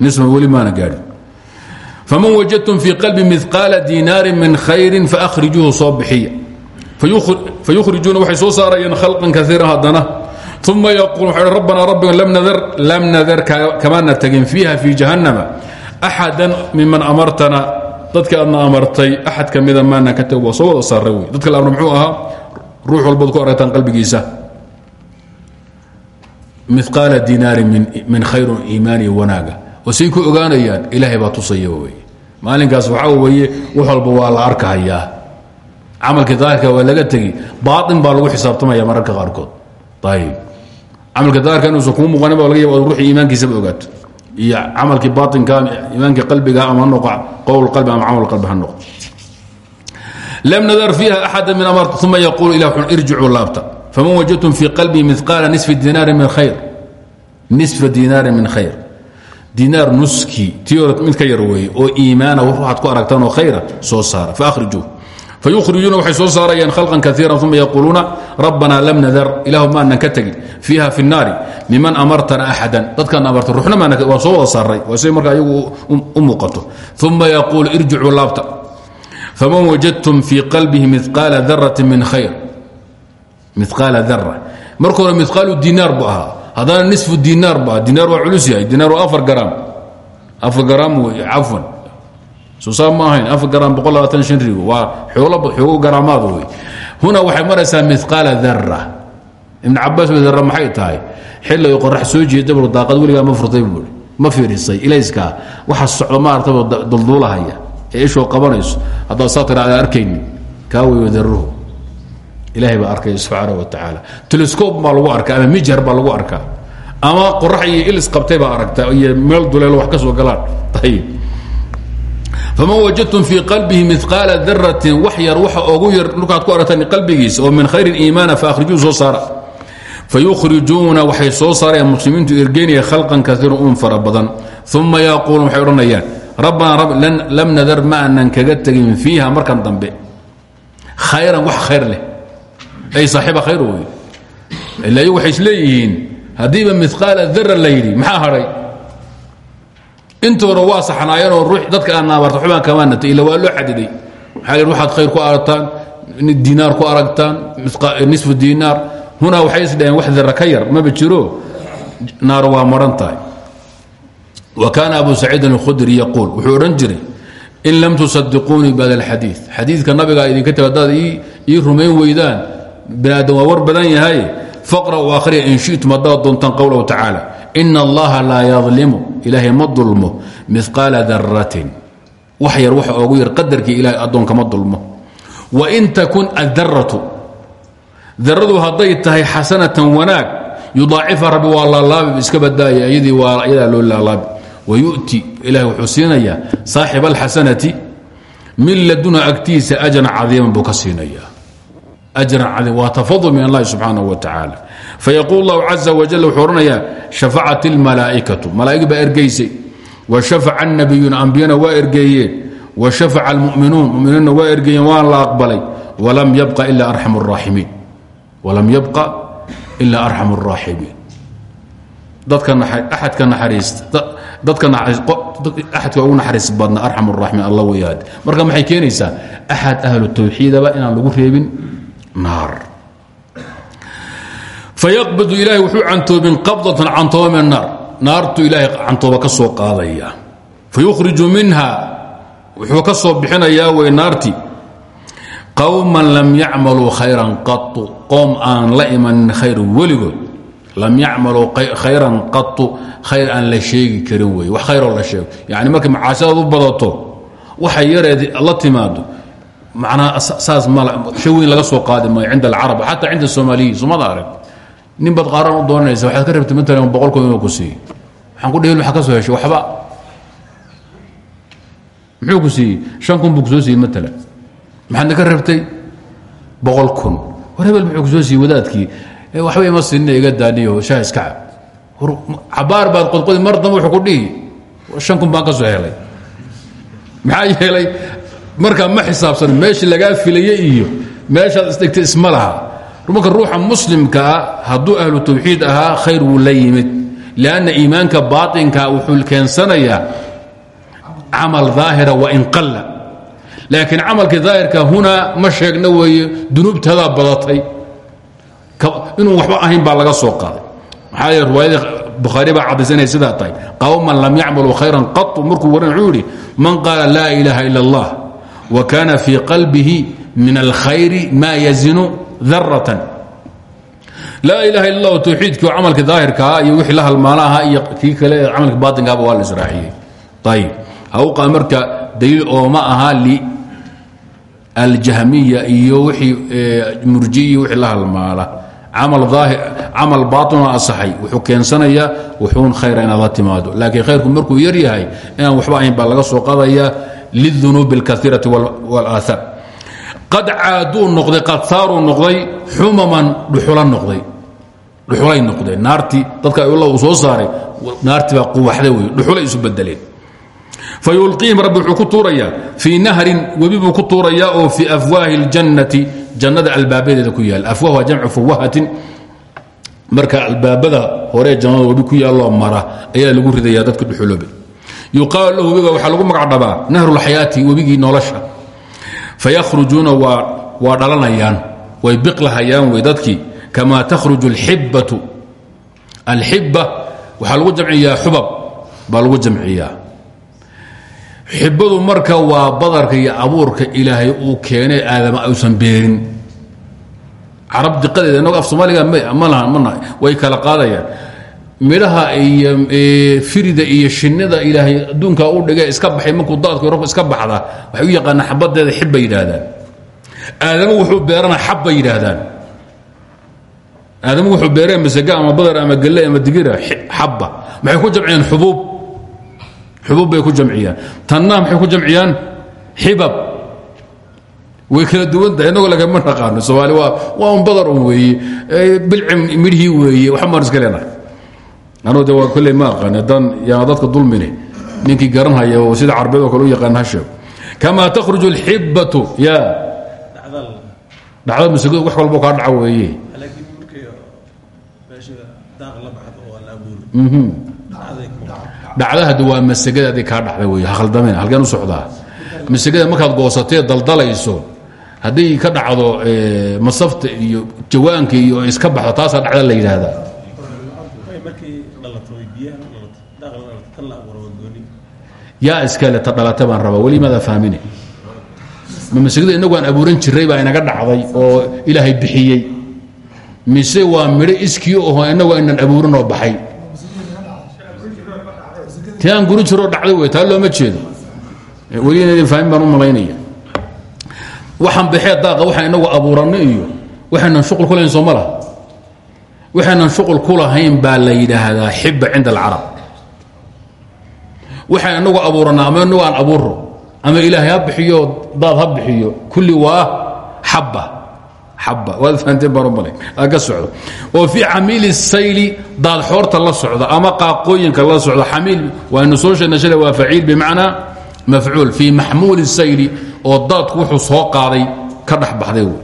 nisma weli maana gaadhin faman wajadtum fii qalbi miqaala diinaarin min khayrin faahrijuuhu soo bixiya fayukhrijuuna waxay soo saarayaan khalqan kaiiran haddana uma yaquul waxa rabbanaa rabbiga lam nadar kamaana tagin fiiha fii jahannama axadan miman amartana dadka aadna amartay axad ka mida maana ka tag waa soo wada saaray wey dadka la amra muxuu ahaa ruux walbaad ku aragtaan qalbigiisa miqaala dinaarin min khayrin iimaani wanaaga oo say ku ogaanayaan ilaahay baa tusaya wey maalinkaas waxaa weeye wax walba waa la arkahayaa camalkii daahirka waa laga tegi baain baa lagu xisaabtamaya mararka qaarkood ayib camalka daahirka inuusan kuu muuqanin ba laga yaba od ruuxii iimaankiisaba ogaato iyo camalkii baainka iimaankii qalbiga ama noqo qowl qalbi ama camal qalbi ha noqo. Lam nadar fiiha axada min amar uma yaquulu ilah xun irjicuu laabta. Faman wajadtum fii qalbii miqaala nisfi dinaarin min khayr. Nisfa dinaarin min khayr. Dinaar nuski tii hore ka yar oo iimaana waxaad ku aragtaan oo khayra soo saara. Faahrijuu fayukhrijuuna waxay soo saarayaan khalqan kaiira uma yaquuluuna rabbanaa lam nadar ilahu maanan ka tegin fiiha fi nnaari miman amartana axadan dadkaan amarta ruuxna waan soo wada saaray waa siday marka ayagu u muuqato uma yaquulu irjicuu laabta faman wajadtum fii qalbihi miqaala darati min khayr miqaala dara marka hore miqaalu dinaar bu ahaa haddana nisfu dinaar bu aha dinaar waa culus yahay dinaar waa afar garaam afar garaam wey cafwan soosaa ma ahayn afar garaam boqol labaatan shan rigo waa xoogo garaamaada wey huna waxay maraysaa miqaala dara ibn cabaas dara maxay tahay? Xilay qorax soo jeeda bur daaqad weligaa ma furtay buui ma fiirisay ilayskaa waxa socdo maartaba dulduulahaya. Ee ishoo qabanayso haddaad saa tiraada arkaynin kaa weyo daruhu ilaahay baa arkaya subxaana wa tacaala. Telescob baa lagu arkaa ama mijar baa lagu arkaa. Ama qorax iyo ilis qabtay baa aragta iyo meel duleelo wax ka soo galaan. Ayib faman wajadtum fii qalbihi miqaala daratin wax yar waxa ogu yar dhulkaad ku aragtaan qalbigiisa oo min khayrin iimaana faahrijuu soo saara fayukhrijuuna waxay soo saarayaan muslimiintu ergeynaya khalqan kaiiran un fara badan uma yaquuluun waxay odhanayaan rabbanaa lam nadar ma aanan kaga tegin fiiha markan dambe khayran wax khayr leh ay saaxiiba khayr wey ila iyagu waxay isleeyihiin haddiiba miqaala dara la yidhi maxaa hadhay intooda waa saxnaayeenoo ruux dadka aad naabarta xubaan kamaanata ila waa loo xadiday maxaa waxaad khayr ku aragtaan diinaar ku aragtaan nisfu diinaar hunaa waxay isdhaheen wax dara ka yar maba jiro. Naar waa maran wa kaana abu saciidin alkhudri yaquul. Wuxuu odhan jiray in lam tusadiquunii bada alxadii xadiidka nabigaa idinka tag haddaad ii rumayn weydaan bani aadam war badan yahay. Faqra'u akhriya in shi'tum haddaad doontaan qowlahu tacaala ina allaha laa yadlimu ilaahay ma dulmo miqaala daratin wax yar waxa oogu yar qadarkii ilahay addoonka ma dulmo takun adaratu daradu hadday tahay xasanatan wanaag yudaacifa rabbi iska badaaya iyadii waa iyadaa loo laalaabi wayu'ti ilahay wuxuu siinayaa saaxiba alxasanati min laduna agtiisa ajran cadiiman buu ajran cadiim waa tafadul min allahi subxaanahu wa tacaala fayaquul allahu caza wajal wuxuu odhanayaa shafacat ilmalaa'ikatu malaa'ig baa ergaysay wa shafaca annabiyuuna ambiyana waa ergeeyeen wa shafaca almu'minuun muminiinna waa ergeeyeen waan la aqbalay walam yabqa ila arxam الraaximiin walam yabqa ila arxam الraaximiin dadka axadka naxariista dadka axadka ugu naxariis badna arxam الraxmiin alla weyaad marka maxay keenaysaa axad ahlu tawxiidaba inaan lagu reebin naar fayaqbidu ilaahay wuxuu cantoobin qabdatan cantooba min naar naartu ilaahay cantooba ka soo qaadaya fayukhriju minha wuxuu ka soo bixinayaa way naarti qowman lam yacmaluu khayran qatu qoom aan la imanin khayr weligood lam yacmaluu khayran qatu khayr aan la sheegi karin wey wax khayroo la sheego yani markay macaasidaad u badato waxay yareed la timaado manaa saas shay weyn laga soo qaadi maayo cinda alcarab xataa cinda soomaaliyiin sumada arag nin baad qaaran u doonanaysa waxaad ka rabtay matalan boqolkood inuu ku siiyo waxaan ku dhehel waxa ka soo heshay waxba. Muxuu ku siiyey? Shan kun buu ku soo siiyey matalan maxaadna ka rabtay? Boqol kun. War hebel muxuu ku soo siiyey wadaadkii? Waxba ima sinina iga daaniyo shaah iska cab. Cabaar baad qodqodi mar dambe wuxuu ku dhihi shan kun baan ka soo helay. Maxaa yeelay markaa ma xisaabsan meeshii lagaa filaye iyo meeshaad isdhigtay isma laha marka ruuxa muslimkaa hadduu ahlu tawxiid ahaa khayr wuu la yimid. Lianna iimaanka baaطinka wuxuu keensanayaa camal daahira qalla. Laakiin camalkii daahirka hunaa ma sheegna weeye dunuubtadaa badatay. Inuu waxba ahayn baa laga soo qaaday. Maxaa yeele riwaayadii bukhaari baa cadaysanaya sidaa qawman lam yacmaluu khayran qatu markuu waran wuxuu man qaala laa ilaaha ila اllah wa kana fii qalbihi min alkhayri ma yazinu daratan laa ilaha illa lahu tawxiidkii oo camalka ah iyo wixii la halmaana iyo kii kale camalka baatinkaaba waa la israaciyey. Ayib hawqa marka daliil ooma aha lialjahmiya iyo wii iyo wixii la halmaala camal baatinoo asaxay. Wuxuu keensanayaa wuxuun khayra la timaado. Laakiin khayrku markuu yaryahay inaan waxba ahayn laga soo qadaya lidunuubi alkaiirati walaaaar qad caaduu noqday qad saaruu noqday xumaman dhuxulay noqdeen naartii dadka uu soo saaray naartii baa quwaxda wey dhuxulay isu bedeleen fayulqiihim rabbi wuxuu ku tuurayaa fii nahrin webi buu ku tuurayaa oo fii afwaahi اljannati jannada albaabadeeda ku yaal. Afwah waa jamcu fawahatin marka albaabada horee jannada webi ku yaalloo mara ayaa lagu ridayaa dadka dhuxuloobe. Yuqaalu lahu webiga waxaa lagu magac dhabaa fayakhrujuuna waa dhalanayaan way biqlahayaan wey dadkii kama takhruju alxibbatu alxibba waxaa lagu jamciyaa xubab baa lagu jamciyaa. xibadu marka waa badarka iyo abuurka ilaahay uu keenay aadama aysan beerin. Carab diqadeeda innago af soomaaliga ma lahan mana way kala qaadayaan midhaha iyo firida iyo shinnida ilaahay adduunka u dhigay iska baxay markuu daadku robka iska baxda waxay u yaqaanaan xabadeeda xib bay yidhaahdaan. Aadama wuxuu beerana xab bay yidhaahdaan. Aadama wuxuu beeree masega ama badar ama gelle ama digira xabba. Maxay ku jamciyaan xubuub? Xubuub bay ku jamciyaan. Tanna maxay ku jamciyaan? Xibab. Way kala duwan tahay innagoo lagama naqaano. Soomaali waa waa un badar un weeye bilcim midhii weeye waxba maan iska leenahay anuu de waa kolley ma aqaan haddaan yaa dadka dulmine ninkii garanhaya oo sida carbeed oo kale u yaqaan ha sheego kamaa takhruju alxibbatu ya dhacda masagadu wax walbo kaa dhaca weeye. Dhacda hadda waa masagada adig kaa dhacda wey haldameen halkeen u socdaa. Masagada markaad goosatee daldalayso hadday ka dhacdo masafta iyo jawaanka iyo iska baxdo taasaa dhacda la yidhaahdaa yaa iskale ta dhalata baan rabaa weli maada fahmine ma masagada inagu aan abuuran jiray baa inaga dhacday oo ilaahay bixiyey. Mise waa midho iskii oho inagu aynan abuurin oo baxay. Ti aan guri dhacday wey taa looma jeedo. Weli inadin fahmin baan u waxaan baxee daaqa waxaan inagu abuuranno iyo waxaynan shuqul ku lahayn soo ma laha. Baa la yidhaahdaa xibba cinda alcarab waxaan inagu abuuranna ama inagu aan abuuro ama ilaahay ha bixiyo daad ha bixiyo. Kulli waa socdo. Oo fii xamiili sayli daad xoorta la socda ama qaaqooyinka la socda. Xamiil waaynu soo sheegna shalay waa faciil bimacnaa mafcuul. Fii maxmuuli sayli oo daadku wuxuu soo qaaday ka dhex baxday wey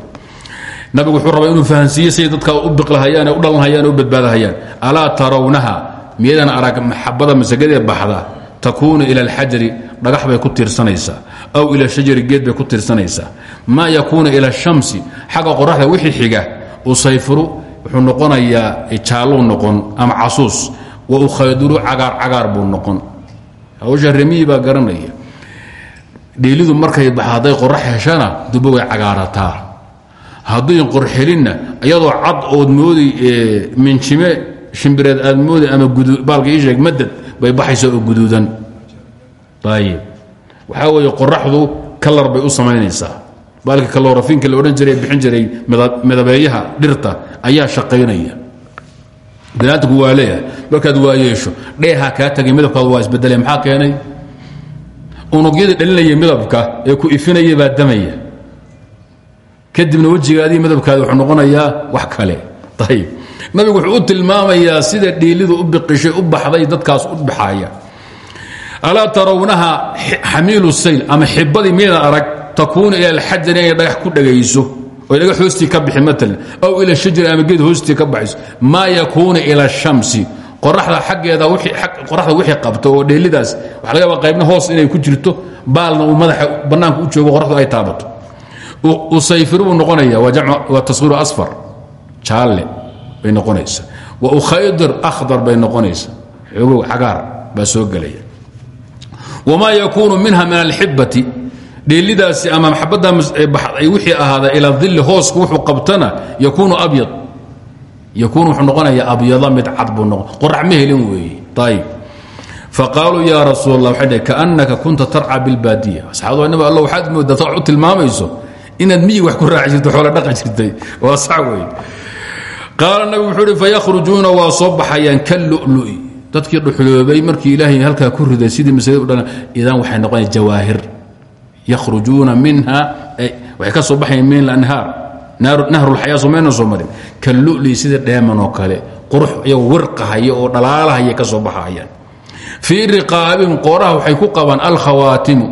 nabigu wuxuu rabaa inuu fahansiiye siday dadka u biqlahayaan u dhalanhayaan u badbaadahayaan. Alaa tarawnaha miyadan arag maxabada masagadee baxda takuunu ila alxajari dhagax bay ku tiirsanaysaa aw ila shajari geed bay ku tiirsanaysaa maa yakuunu ila shamsi xagga qoraxda wixii xiga usayfiru wuxuu noqonayaa jaalluu noqon ama casuus wa ukhayduru cagaar cagaar buu noqon. Hawsha remiyi baa garanaya. Dhiilidu markay baxa hadday heshana dubo way cagaarataa. Hadduyn qorxelinna iyadoo cad ood moodi minjime shimbireed aad moodi ama baalka ii sheeg madad bay baxaysa oo guduudan. Waxaa weeye qoraxdu kalar bay u samaynaysaa. Baalka kaloorafiinka la odhan jiray bixin jiray midabeeyaha dhirta ayaa shaqaynaya. Binaadamku waa leeyahay. Markaad waa yeesho dheeha kaa tagay midabkaadu waa isbedele maxaa keenay? Unugyadii dhalinaya midabka ee ku ifinaya baa damaya. Kadibna wejigaadii midabkaadi wuxuu noqonayaa wax kale. Ayib nabigu wuxuu u tilmaamayaa sida dhiilidu u biqishay u baxday dadkaas u baxaaya alaa tarawnaha xamiilu sayl ama xibadii miydan arag takuunu ila alxajari inay dhagax ku dhagayso oy dhagax hoostii ka bixi aw ila shajari ama geed hoostii ka baxayso maa yakuunu ila ashamsi qoraxda xaggeeda qoraxda wixii qabto oo dheelidaas waxa laga qaybna hoos inay ku jirto baalna uu madaxa bannaanka u joogo qoraxdu ay taabato. Usayfiru buu noqonaya waa tashiiru asfar jaalle bay noqonaysa. Wa ukhaydir akhdar bay noqonaysa. Xoogow cagaar baa soo gelaya. Wamaa yakuunu minha min alxibati dheelidaasi ama maxabadda wixii ahaada ila dilli hooska wuxuu qabtana yakuunu abyad. Yakuun wuxuu noqonaya abyada mid cad buu noqon qorax ma helin weeye ayib faqaaluu yaa rasuul kaannaka kunta tarca bilbaadiya. Asxaabadu nabi allah waxaad moodaa saad u tilmaamayso inaad miyig wax ku raaci xoola dhaqan jirtay. Waa sax weeye qaala nabigu wuxuu uhi fayakhrujuuna waa soo baxayaan kallu'lu'i dadkii dhuxuloobay markii ilaahay halkaa ku riday sidii masalada u dhan idan waxay noqonaya jawaahir. Yakhrujuuna minha waxay ka soo baxayaan min alanhaar. Nahrulxayaa somayna soo marin. Kallu'li sida dheeman oo kale. Qurux iyagoo wirqahaya oo dhalaalahaya ka soo baxayaan. Fii riqaabihim qooraha waxay ku qabaan alkhawaatimu.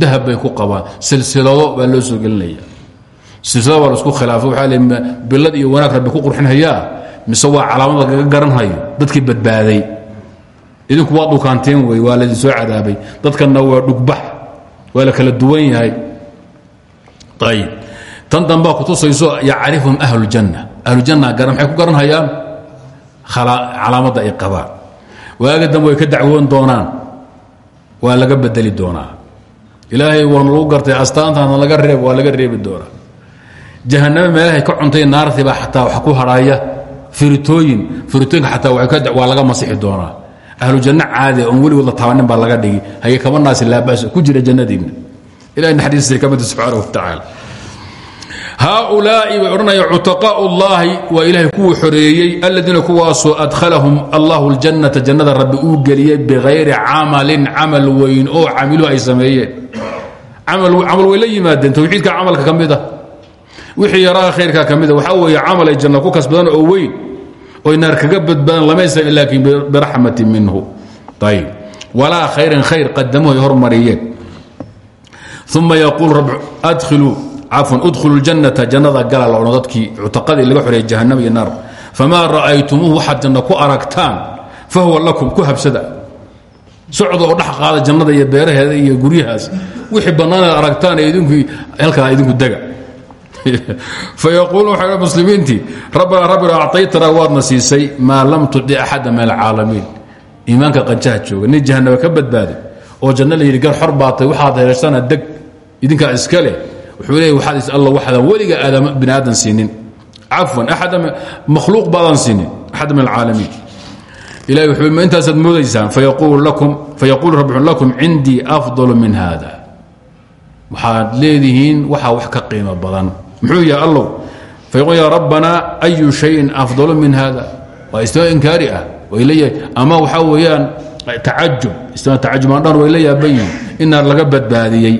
Dahab bay ku qabaan. Silsilado baa loo soo gelinaya silsilada waa la isku khilaafay waxaa le bilad iyo wanaag rabbi ku qurxinhayaa mise waa calaamada kaga garanhayo dadkii badbaaday. Idinku waa dhukaanteen wey waa laydin soo cadaabay. Dadkanna waa dhugbax waa la kala duwan yahay. Ayib tan dambaa kutusayso yacrifhum ahlujanna ahlujanna garan maxay ku garanhayaan? Calaamadda ay qabaan. Waaga dambe way ka dacwoon doonaan. Waa laga bedeli doonaa. Ilaahay waana lagu gartay astaantana laga reeb waa laga reebi doonaa jahaname meelahay ka cuntay naartiibaa xataa wax ku hadhaaya firitooyin firitooyinka xataa waa laga masixi doonaa. Ahlu janno caadi oon weligood la taabanin baa laga dhigi haye kaba naasi laabas ku jira jannadiinna ilahay naxariistiisa ka mida subxaana wa tacaala haaulaa'i way odhanaya cutaqaau llaahi waa ilaahay kuwuu xoreeyey aladiina kuwaasoo adkhalahum allahu ljannata jannada rabbi uu geliyey bikayri camalin camal weyn oo camilu ay sameeyeen. Camal way la yimaadeen. Towxiidka camalka ka mida wixii yaraa khayrka ka mida waxaa weeye camal ay janna ku kasbadaan oo weyn oy naar kaga badbaadaan lamaysa laakiin biraxmatin minhu. Ayb walaa khayrin khayr qadamuhu ay hormariyeen. Uma yaquul rab adkhiluu cafwan udkhulu ljannata jannada gala la odhan dadkii cutaqadii laga xoreeyay jahannam iyo naar. Famaa ra'aytumuuhu waxaad janna ku aragtaan fa huwa lakum ku habsada. Socda oo dhex qaada jannada iyo beeraheeda iyo guryahaas. Wixii bannaanaad aragtaan ee idinku halkaa idinku dega fayaquulu waxay muslimiintii rabbana rabbina actaytana waadna siisay maa lam tudi axada min alcaalamiin iimaanka qanjaha jooga nin jahannaba ka badbaaday oo janno la yidhi gar xor baatay waxaad heeshana deg idinkaa iska leh wuxuu leeya waxaad is alla waxaadan weliga aadama bini aadan siinin cafwan axada makhluuq baadan siinin axada min alcaalamiin ilahi wuxuu ma intaasaad moodaysaan fayaquulu lakum fayaquulu rabbi lakum cindii afdalu min hada waxaad leedihiin waxaa wax ka qiimo badan muxuu yahay allow. Fayaqul ya rabbana ayu shayin afdalu min hada waa istima inkaari ah way leeyahay ama waxaa weeyaan tacajub istima tacajubaan dhan way la yaaban yihiin inaar laga badbaadiyey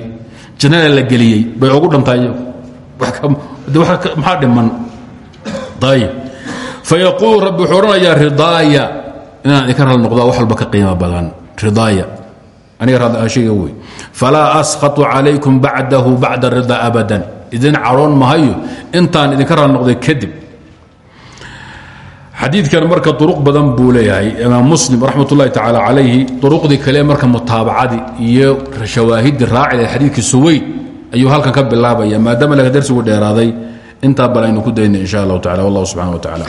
jannada la geliyey bay ugu dhantaay maxaa dhiman? Ayib fayaquulu rabbi wuxuu odhanayaa ridaaya. Inaan idinka ral noqdaa wax walba ka qiimo badan. Ridaaya. Aniga raadashayga wey falaa askhatu calaykum bacdahu bacda rida abadan idin caroon mahayo intaan idinka raal noqday kadib. Xadiidkan marka duruq badan buu leeyahay. Imaam muslim raxmat ullahi tacaala calayhi duruqdii kale marka mutaabacadii iyo shawaahidii raaci lahayd xadiidkii suweyd ayuu halkan ka bilaabaya maadaama laga darsigu dheeraaday. Intaa bal aynu ku dayna insha allahu tacala wallah subxana wa tacala